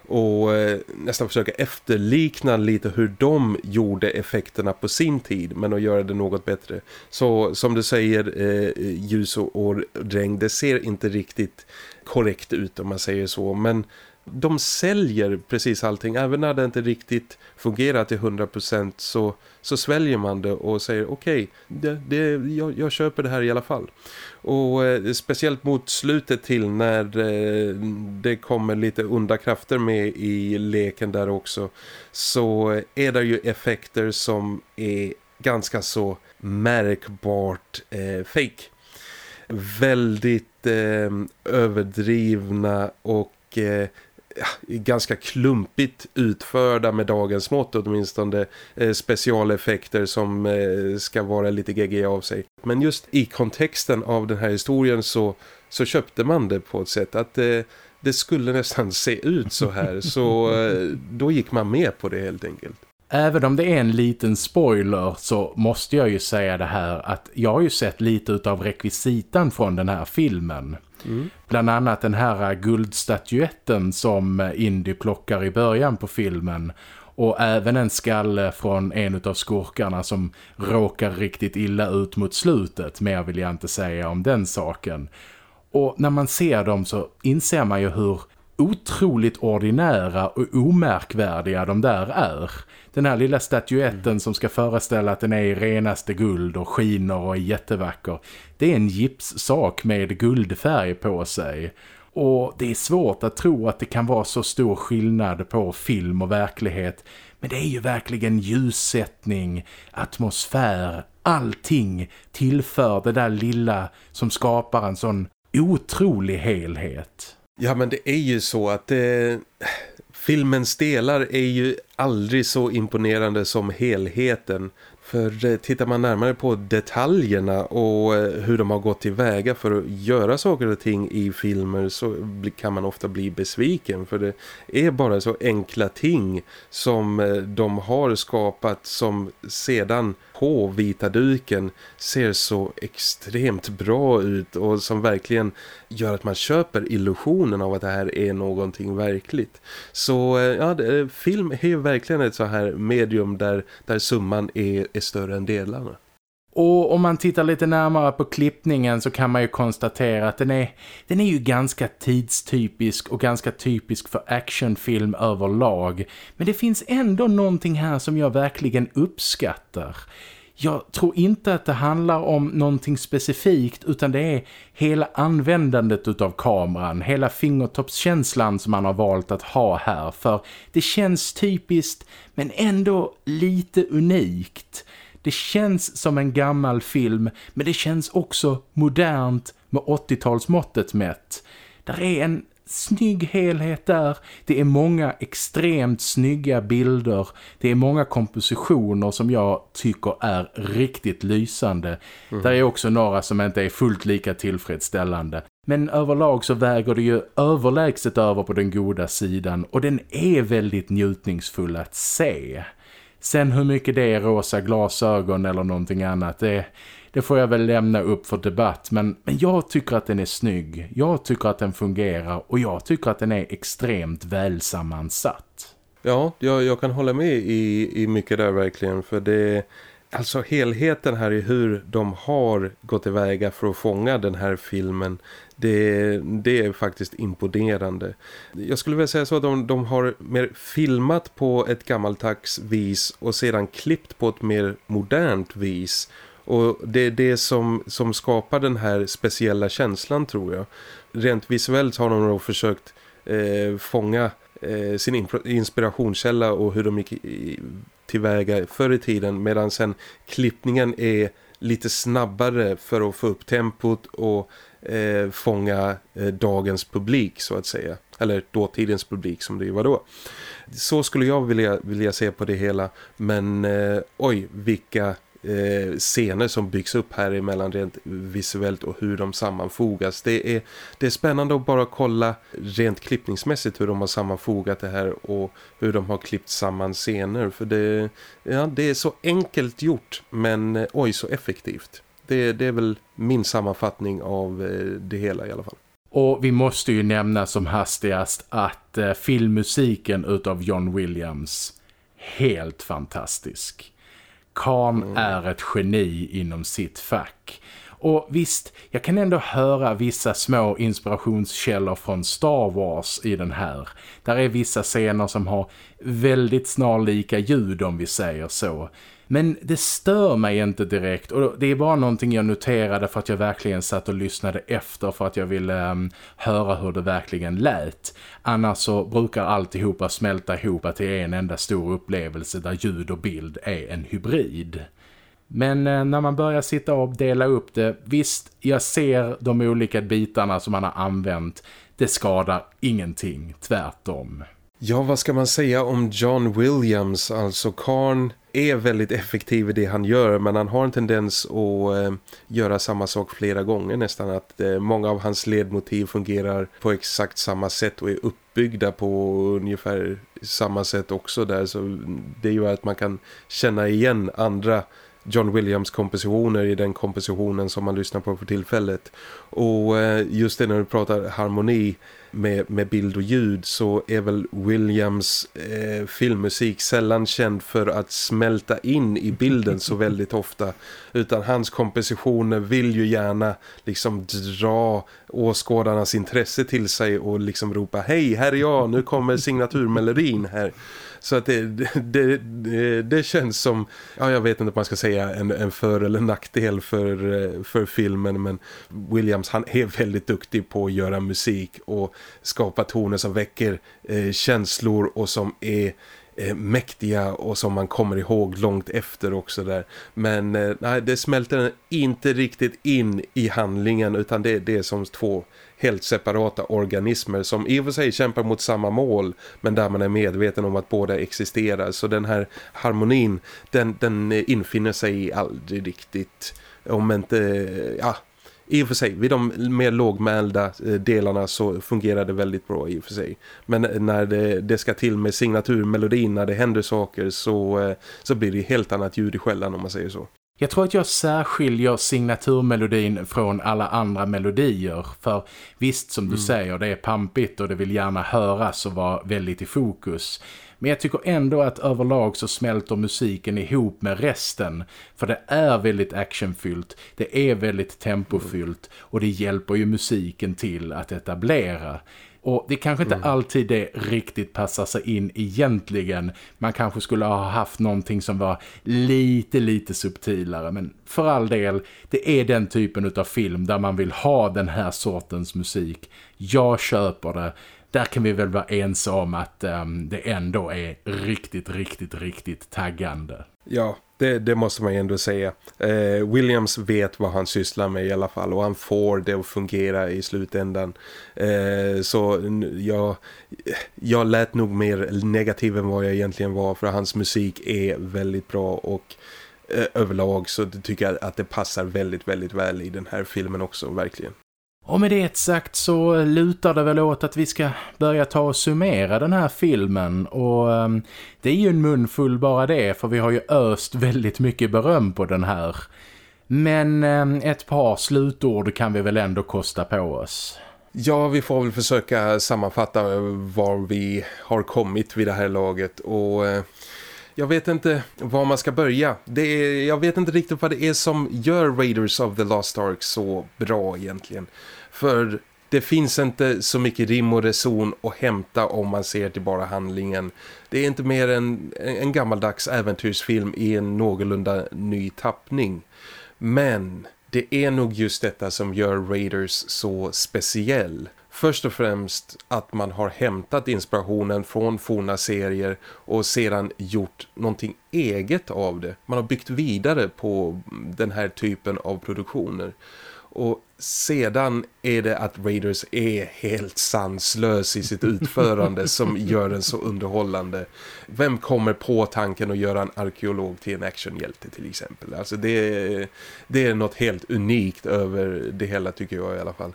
och eh, nästan försöka efterlikna lite hur de gjorde effekterna på sin tid men att göra det något bättre. Så som du säger, eh, ljus och regn, det ser inte riktigt korrekt ut om man säger så men de säljer precis allting. Även när det inte riktigt fungerar till 100% så, så sväljer man det och säger okej, okay, det, det, jag, jag, köper det här i alla fall. Och eh, speciellt mot slutet till när eh, det kommer lite onda krafter med i leken där också så är det ju effekter som är ganska så märkbart eh, fake. Väldigt eh, överdrivna och eh, ganska klumpigt utförda med dagens mått åtminstone eh, specialeffekter som eh, ska vara lite GG av sig. Men just i kontexten av den här historien så, så köpte man det på ett sätt att eh, det skulle nästan se ut så här så eh, då gick man med på det helt enkelt. Även om det är en liten spoiler så måste jag ju säga det här att jag har ju sett lite av rekvisitan från den här filmen. Mm. Bland annat den här guldstatyetten som Indy plockar i början på filmen och även en skalle från en av skurkarna som råkar riktigt illa ut mot slutet. Mer vill jag inte säga om den saken. Och när man ser dem så inser man ju hur otroligt ordinära och omärkvärdiga de där är. Den här lilla statyetten mm. som ska föreställa att den är i renaste guld och skiner och är jättevacker. Det är en gipssak med guldfärg på sig. Och det är svårt att tro att det kan vara så stor skillnad på film och verklighet. Men det är ju verkligen ljussättning, atmosfär, allting tillför det där lilla som skapar en sån otrolig helhet. Ja men det är ju så att det, eh, filmens delar är ju aldrig så imponerande som helheten. För eh, tittar man närmare på detaljerna och eh, hur de har gått tillväga för att göra saker och ting i filmer så kan man ofta bli besviken. För det är bara så enkla ting som eh, de har skapat som sedan på vita duken ser så extremt bra ut och som verkligen gör att man köper illusionen av att det här är någonting verkligt. Så eh, ja, film är verkligen ett så här medium där, där summan är, är större än delarna. Och om man tittar lite närmare på klippningen så kan man ju konstatera att den är, den är ju ganska tidstypisk och ganska typisk för actionfilm överlag. Men det finns ändå någonting här som jag verkligen uppskattar. Jag tror inte att det handlar om någonting specifikt utan det är hela användandet utav kameran, hela fingertoppskänslan som man har valt att ha här. För det känns typiskt men ändå lite unikt. Det känns som en gammal film men det känns också modernt med 80-talsmåttet mätt. Där är en snygg helhet där. Det är många extremt snygga bilder. Det är många kompositioner som jag tycker är riktigt lysande. Mm. Där är också några som inte är fullt lika tillfredsställande. Men överlag så väger det ju överlägset över på den goda sidan och den är väldigt njutningsfull att se. Sen hur mycket det är rosa glasögon eller någonting annat, det, det får jag väl lämna upp för debatt. Men, men jag tycker att den är snygg. Jag tycker att den fungerar och jag tycker att den är extremt välsammansatt. Ja, jag, jag kan hålla med i, i mycket där verkligen. För det Alltså helheten här i hur de har gått iväga för att fånga den här filmen det, det är faktiskt imponerande. Jag skulle vilja säga så att de, de har mer filmat på ett gammaltags vis och sedan klippt på ett mer modernt vis. Och det är det som, som skapar den här speciella känslan tror jag. Rent visuellt har de då försökt eh, fånga eh, sin inspirationskälla och hur de gick tillväga förr i tiden. Medan sen klippningen är lite snabbare för att få upp tempot och eh, fånga eh, dagens publik så att säga. Eller dåtidens publik som det var då. Så skulle jag vilja, vilja se på det hela. Men eh, oj, vilka eh, scener som byggs upp här emellan rent visuellt och hur de sammanfogas. Det är, det är spännande att bara kolla rent klippningsmässigt hur de har sammanfogat det här och hur de har klippt samman scener. För det, ja, det är så enkelt gjort men eh, oj så effektivt. Det, det är väl min sammanfattning av eh, det hela i alla fall. Och vi måste ju nämna som hastigast att eh, filmmusiken utav John Williams helt fantastisk. Khan mm. är ett geni inom sitt fack. Och visst, jag kan ändå höra vissa små inspirationskällor från Star Wars i den här. Där är vissa scener som har väldigt snarlika ljud om vi säger så. Men det stör mig inte direkt och det är bara någonting jag noterade för att jag verkligen satt och lyssnade efter för att jag ville um, höra hur det verkligen lät. Annars så brukar alltihopa smälta ihop till en enda stor upplevelse där ljud och bild är en hybrid. Men eh, när man börjar sitta och dela upp det, visst, jag ser de olika bitarna som man har använt. Det skadar ingenting, tvärtom. Ja, vad ska man säga om John Williams? Alltså Karn är väldigt effektiv i det han gör men han har en tendens att eh, göra samma sak flera gånger nästan. Att eh, många av hans ledmotiv fungerar på exakt samma sätt och är uppbyggda på ungefär samma sätt också där. Så det gör att man kan känna igen andra John Williams kompositioner i den kompositionen som man lyssnar på för tillfället. Och eh, just det när du pratar harmoni med, med bild och ljud så är väl Williams eh, filmmusik sällan känd för att smälta in i bilden så [LAUGHS] väldigt ofta. Utan hans kompositioner vill ju gärna liksom dra åskådarnas intresse till sig och liksom ropa hej här är jag, nu kommer signaturmelodin här så att det, det, det, det, känns som, ja jag vet inte om man ska säga en, en för- eller nackdel för, eh, för filmen men Williams han är väldigt duktig på att göra musik och skapa toner som väcker eh, känslor och som är eh, mäktiga och som man kommer ihåg långt efter också där. Men eh, nej, det smälter inte riktigt in i handlingen utan det, det är som två helt separata organismer som i och för sig kämpar mot samma mål men där man är medveten om att båda existerar. Så den här harmonin, den, den infinner sig aldrig riktigt. Om inte, ja, i och för sig, vid de mer lågmälda eh, delarna så fungerar det väldigt bra i och för sig. Men eh, när det, det ska till med signaturmelodin, när det händer saker så, eh, så blir det helt annat ljud i skällan om man säger så. Jag tror att jag särskiljer signaturmelodin från alla andra melodier. För visst som du mm. säger, det är pampigt och det vill gärna höras och vara väldigt i fokus. Men jag tycker ändå att överlag så smälter musiken ihop med resten. För det är väldigt actionfyllt, det är väldigt tempofyllt och det hjälper ju musiken till att etablera. Och det kanske inte mm. alltid det riktigt passar sig in egentligen. Man kanske skulle ha haft någonting som var lite, lite subtilare. Men för all del, det är den typen av film där man vill ha den här sortens musik. Jag köper det där kan vi väl vara ense om att um, det ändå är riktigt, riktigt, riktigt taggande. Ja, det, det måste man ju ändå säga. Eh, Williams vet vad han sysslar med i alla fall och han får det att fungera i slutändan. Eh, så jag, jag lät nog mer negativ än vad jag egentligen var för hans musik är väldigt bra och eh, överlag så tycker jag att det passar väldigt, väldigt väl i den här filmen också, verkligen. Och med det sagt så lutar det väl åt att vi ska börja ta och summera den här filmen och um, det är ju en munfull bara det för vi har ju öst väldigt mycket beröm på den här. Men um, ett par slutord kan vi väl ändå kosta på oss. Ja, vi får väl försöka sammanfatta var vi har kommit vid det här laget och... Eh, jag vet inte var man ska börja. Det är, jag vet inte riktigt vad det är som gör Raiders of the Lost Ark så bra egentligen. För det finns inte så mycket rim och reson att hämta om man ser till bara handlingen. Det är inte mer än en gammaldags äventyrsfilm i en någorlunda ny tappning. Men det är nog just detta som gör Raiders så speciell. Först och främst att man har hämtat inspirationen från forna serier och sedan gjort någonting eget av det. Man har byggt vidare på den här typen av produktioner. Och sedan är det att Raiders är helt sanslös i sitt utförande [LAUGHS] som gör den så underhållande. Vem kommer på tanken att göra en arkeolog till en actionhjälte till exempel? Alltså det är, det är något helt unikt över det hela tycker jag i alla fall.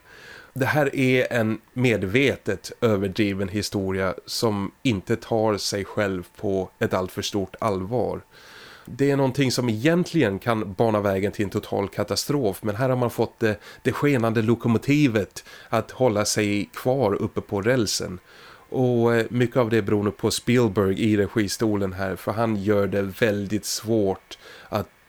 Det här är en medvetet överdriven historia som inte tar sig själv på ett alltför stort allvar. Det är någonting som egentligen kan bana vägen till en total katastrof men här har man fått det, det skenande lokomotivet att hålla sig kvar uppe på rälsen. Och eh, mycket av det beror på Spielberg i registolen här för han gör det väldigt svårt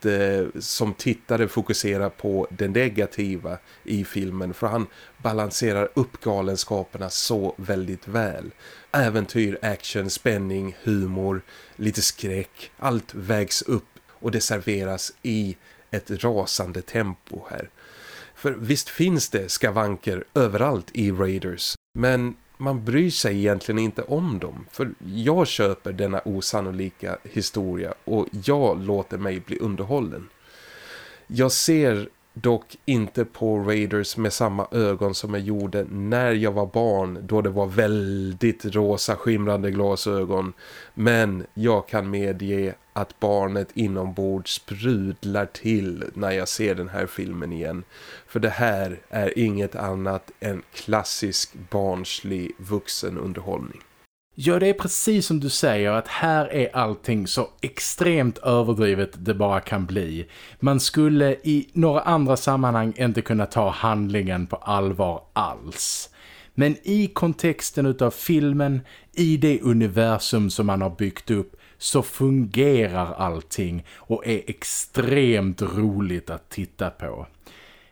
Eh, som tittare fokusera på det negativa i filmen för han balanserar upp galenskaperna så väldigt väl. Äventyr, action, spänning, humor, lite skräck, allt vägs upp och det serveras i ett rasande tempo här. För visst finns det skavanker överallt i Raiders, men man bryr sig egentligen inte om dem. För jag köper denna osannolika historia och jag låter mig bli underhållen. Jag ser dock inte på Raiders med samma ögon som jag gjorde när jag var barn då det var väldigt rosa skimrande glasögon. Men jag kan medge att barnet inombords sprudlar till när jag ser den här filmen igen. För det här är inget annat än klassisk barnslig vuxenunderhållning. Ja, det är precis som du säger att här är allting så extremt överdrivet det bara kan bli. Man skulle i några andra sammanhang inte kunna ta handlingen på allvar alls. Men i kontexten utav filmen, i det universum som man har byggt upp så fungerar allting och är extremt roligt att titta på.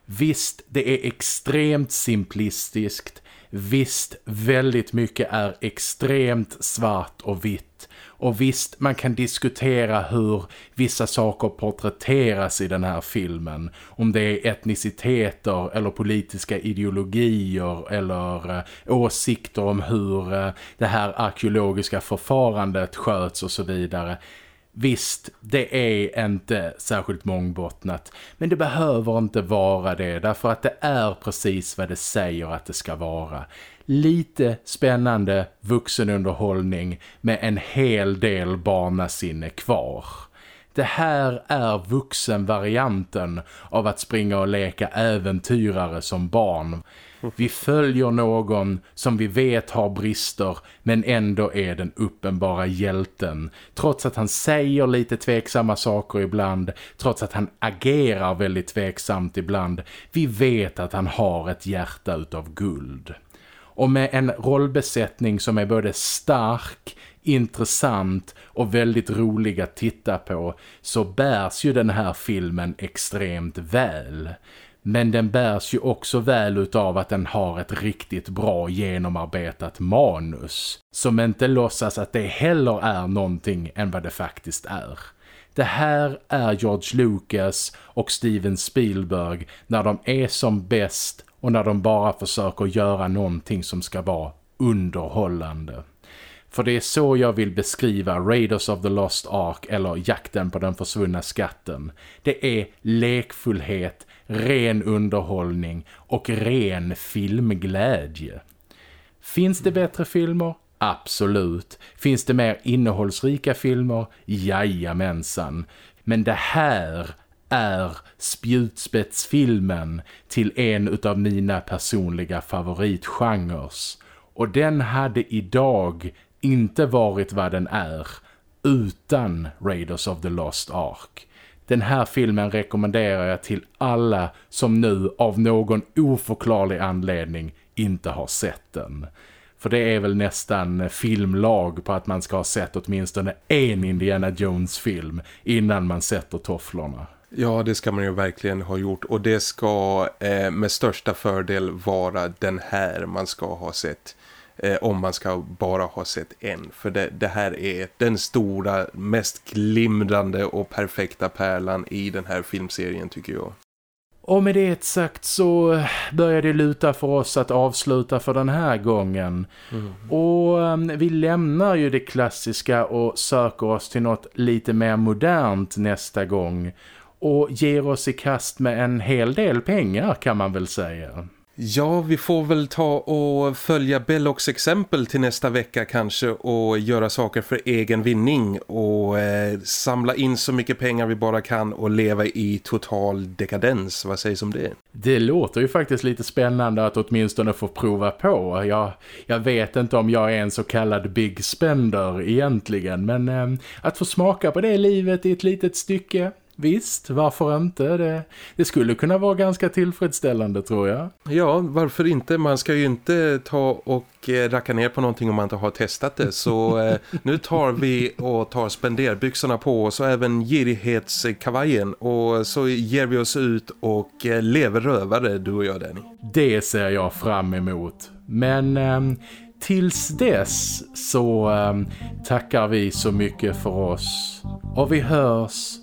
Visst, det är extremt simplistiskt Visst, väldigt mycket är extremt svart och vitt. Och visst, man kan diskutera hur vissa saker porträtteras i den här filmen. Om det är etniciteter eller politiska ideologier eller eh, åsikter om hur eh, det här arkeologiska förfarandet sköts och så vidare. Visst, det är inte särskilt mångbottnat. Men det behöver inte vara det därför att det är precis vad det säger att det ska vara. Lite spännande vuxenunderhållning med en hel del barnasinne kvar. Det här är vuxenvarianten av att springa och leka äventyrare som barn. Vi följer någon som vi vet har brister men ändå är den uppenbara hjälten. Trots att han säger lite tveksamma saker ibland, trots att han agerar väldigt tveksamt ibland. Vi vet att han har ett hjärta utav guld. Och med en rollbesättning som är både stark, intressant och väldigt rolig att titta på så bärs ju den här filmen extremt väl. Men den bärs ju också väl utav att den har ett riktigt bra genomarbetat manus. Som inte låtsas att det heller är någonting än vad det faktiskt är. Det här är George Lucas och Steven Spielberg när de är som bäst och när de bara försöker göra någonting som ska vara underhållande. För det är så jag vill beskriva Raiders of the Lost Ark eller Jakten på den försvunna skatten. Det är lekfullhet, ren underhållning och ren filmglädje. Finns det bättre filmer? Absolut. Finns det mer innehållsrika filmer? Jajamensan. Men det här är spjutspetsfilmen till en av mina personliga favoritgenres. Och den hade idag inte varit vad den är utan Raiders of the Lost Ark. Den här filmen rekommenderar jag till alla som nu av någon oförklarlig anledning inte har sett den. För det är väl nästan filmlag på att man ska ha sett åtminstone en Indiana Jones-film innan man sätter tofflorna. Ja, det ska man ju verkligen ha gjort. Och det ska eh, med största fördel vara den här man ska ha sett eh, om man ska bara ha sett en. För det, det, här är den stora, mest glimrande och perfekta pärlan i den här filmserien tycker jag. Och med det sagt så börjar det luta för oss att avsluta för den här gången. Mm. Och um, vi lämnar ju det klassiska och söker oss till något lite mer modernt nästa gång. Och ger oss i kast med en hel del pengar kan man väl säga. Ja, vi får väl ta och följa Bellocks exempel till nästa vecka kanske och göra saker för egen vinning och eh, samla in så mycket pengar vi bara kan och leva i total dekadens. Vad sägs om det? Det låter ju faktiskt lite spännande att åtminstone få prova på. Jag, jag vet inte om jag är en så kallad big spender egentligen men eh, att få smaka på det livet i ett litet stycke Visst, varför inte? Det, det, skulle kunna vara ganska tillfredsställande tror jag. Ja, varför inte? Man ska ju inte ta och eh, racka ner på någonting om man inte har testat det. Så eh, [LAUGHS] nu tar vi och tar spenderbyxorna på oss och även girighetskavajen. Och så ger vi oss ut och eh, lever rövare, du och jag Danny. Det ser jag fram emot. Men eh, tills dess så eh, tackar vi så mycket för oss. Och vi hörs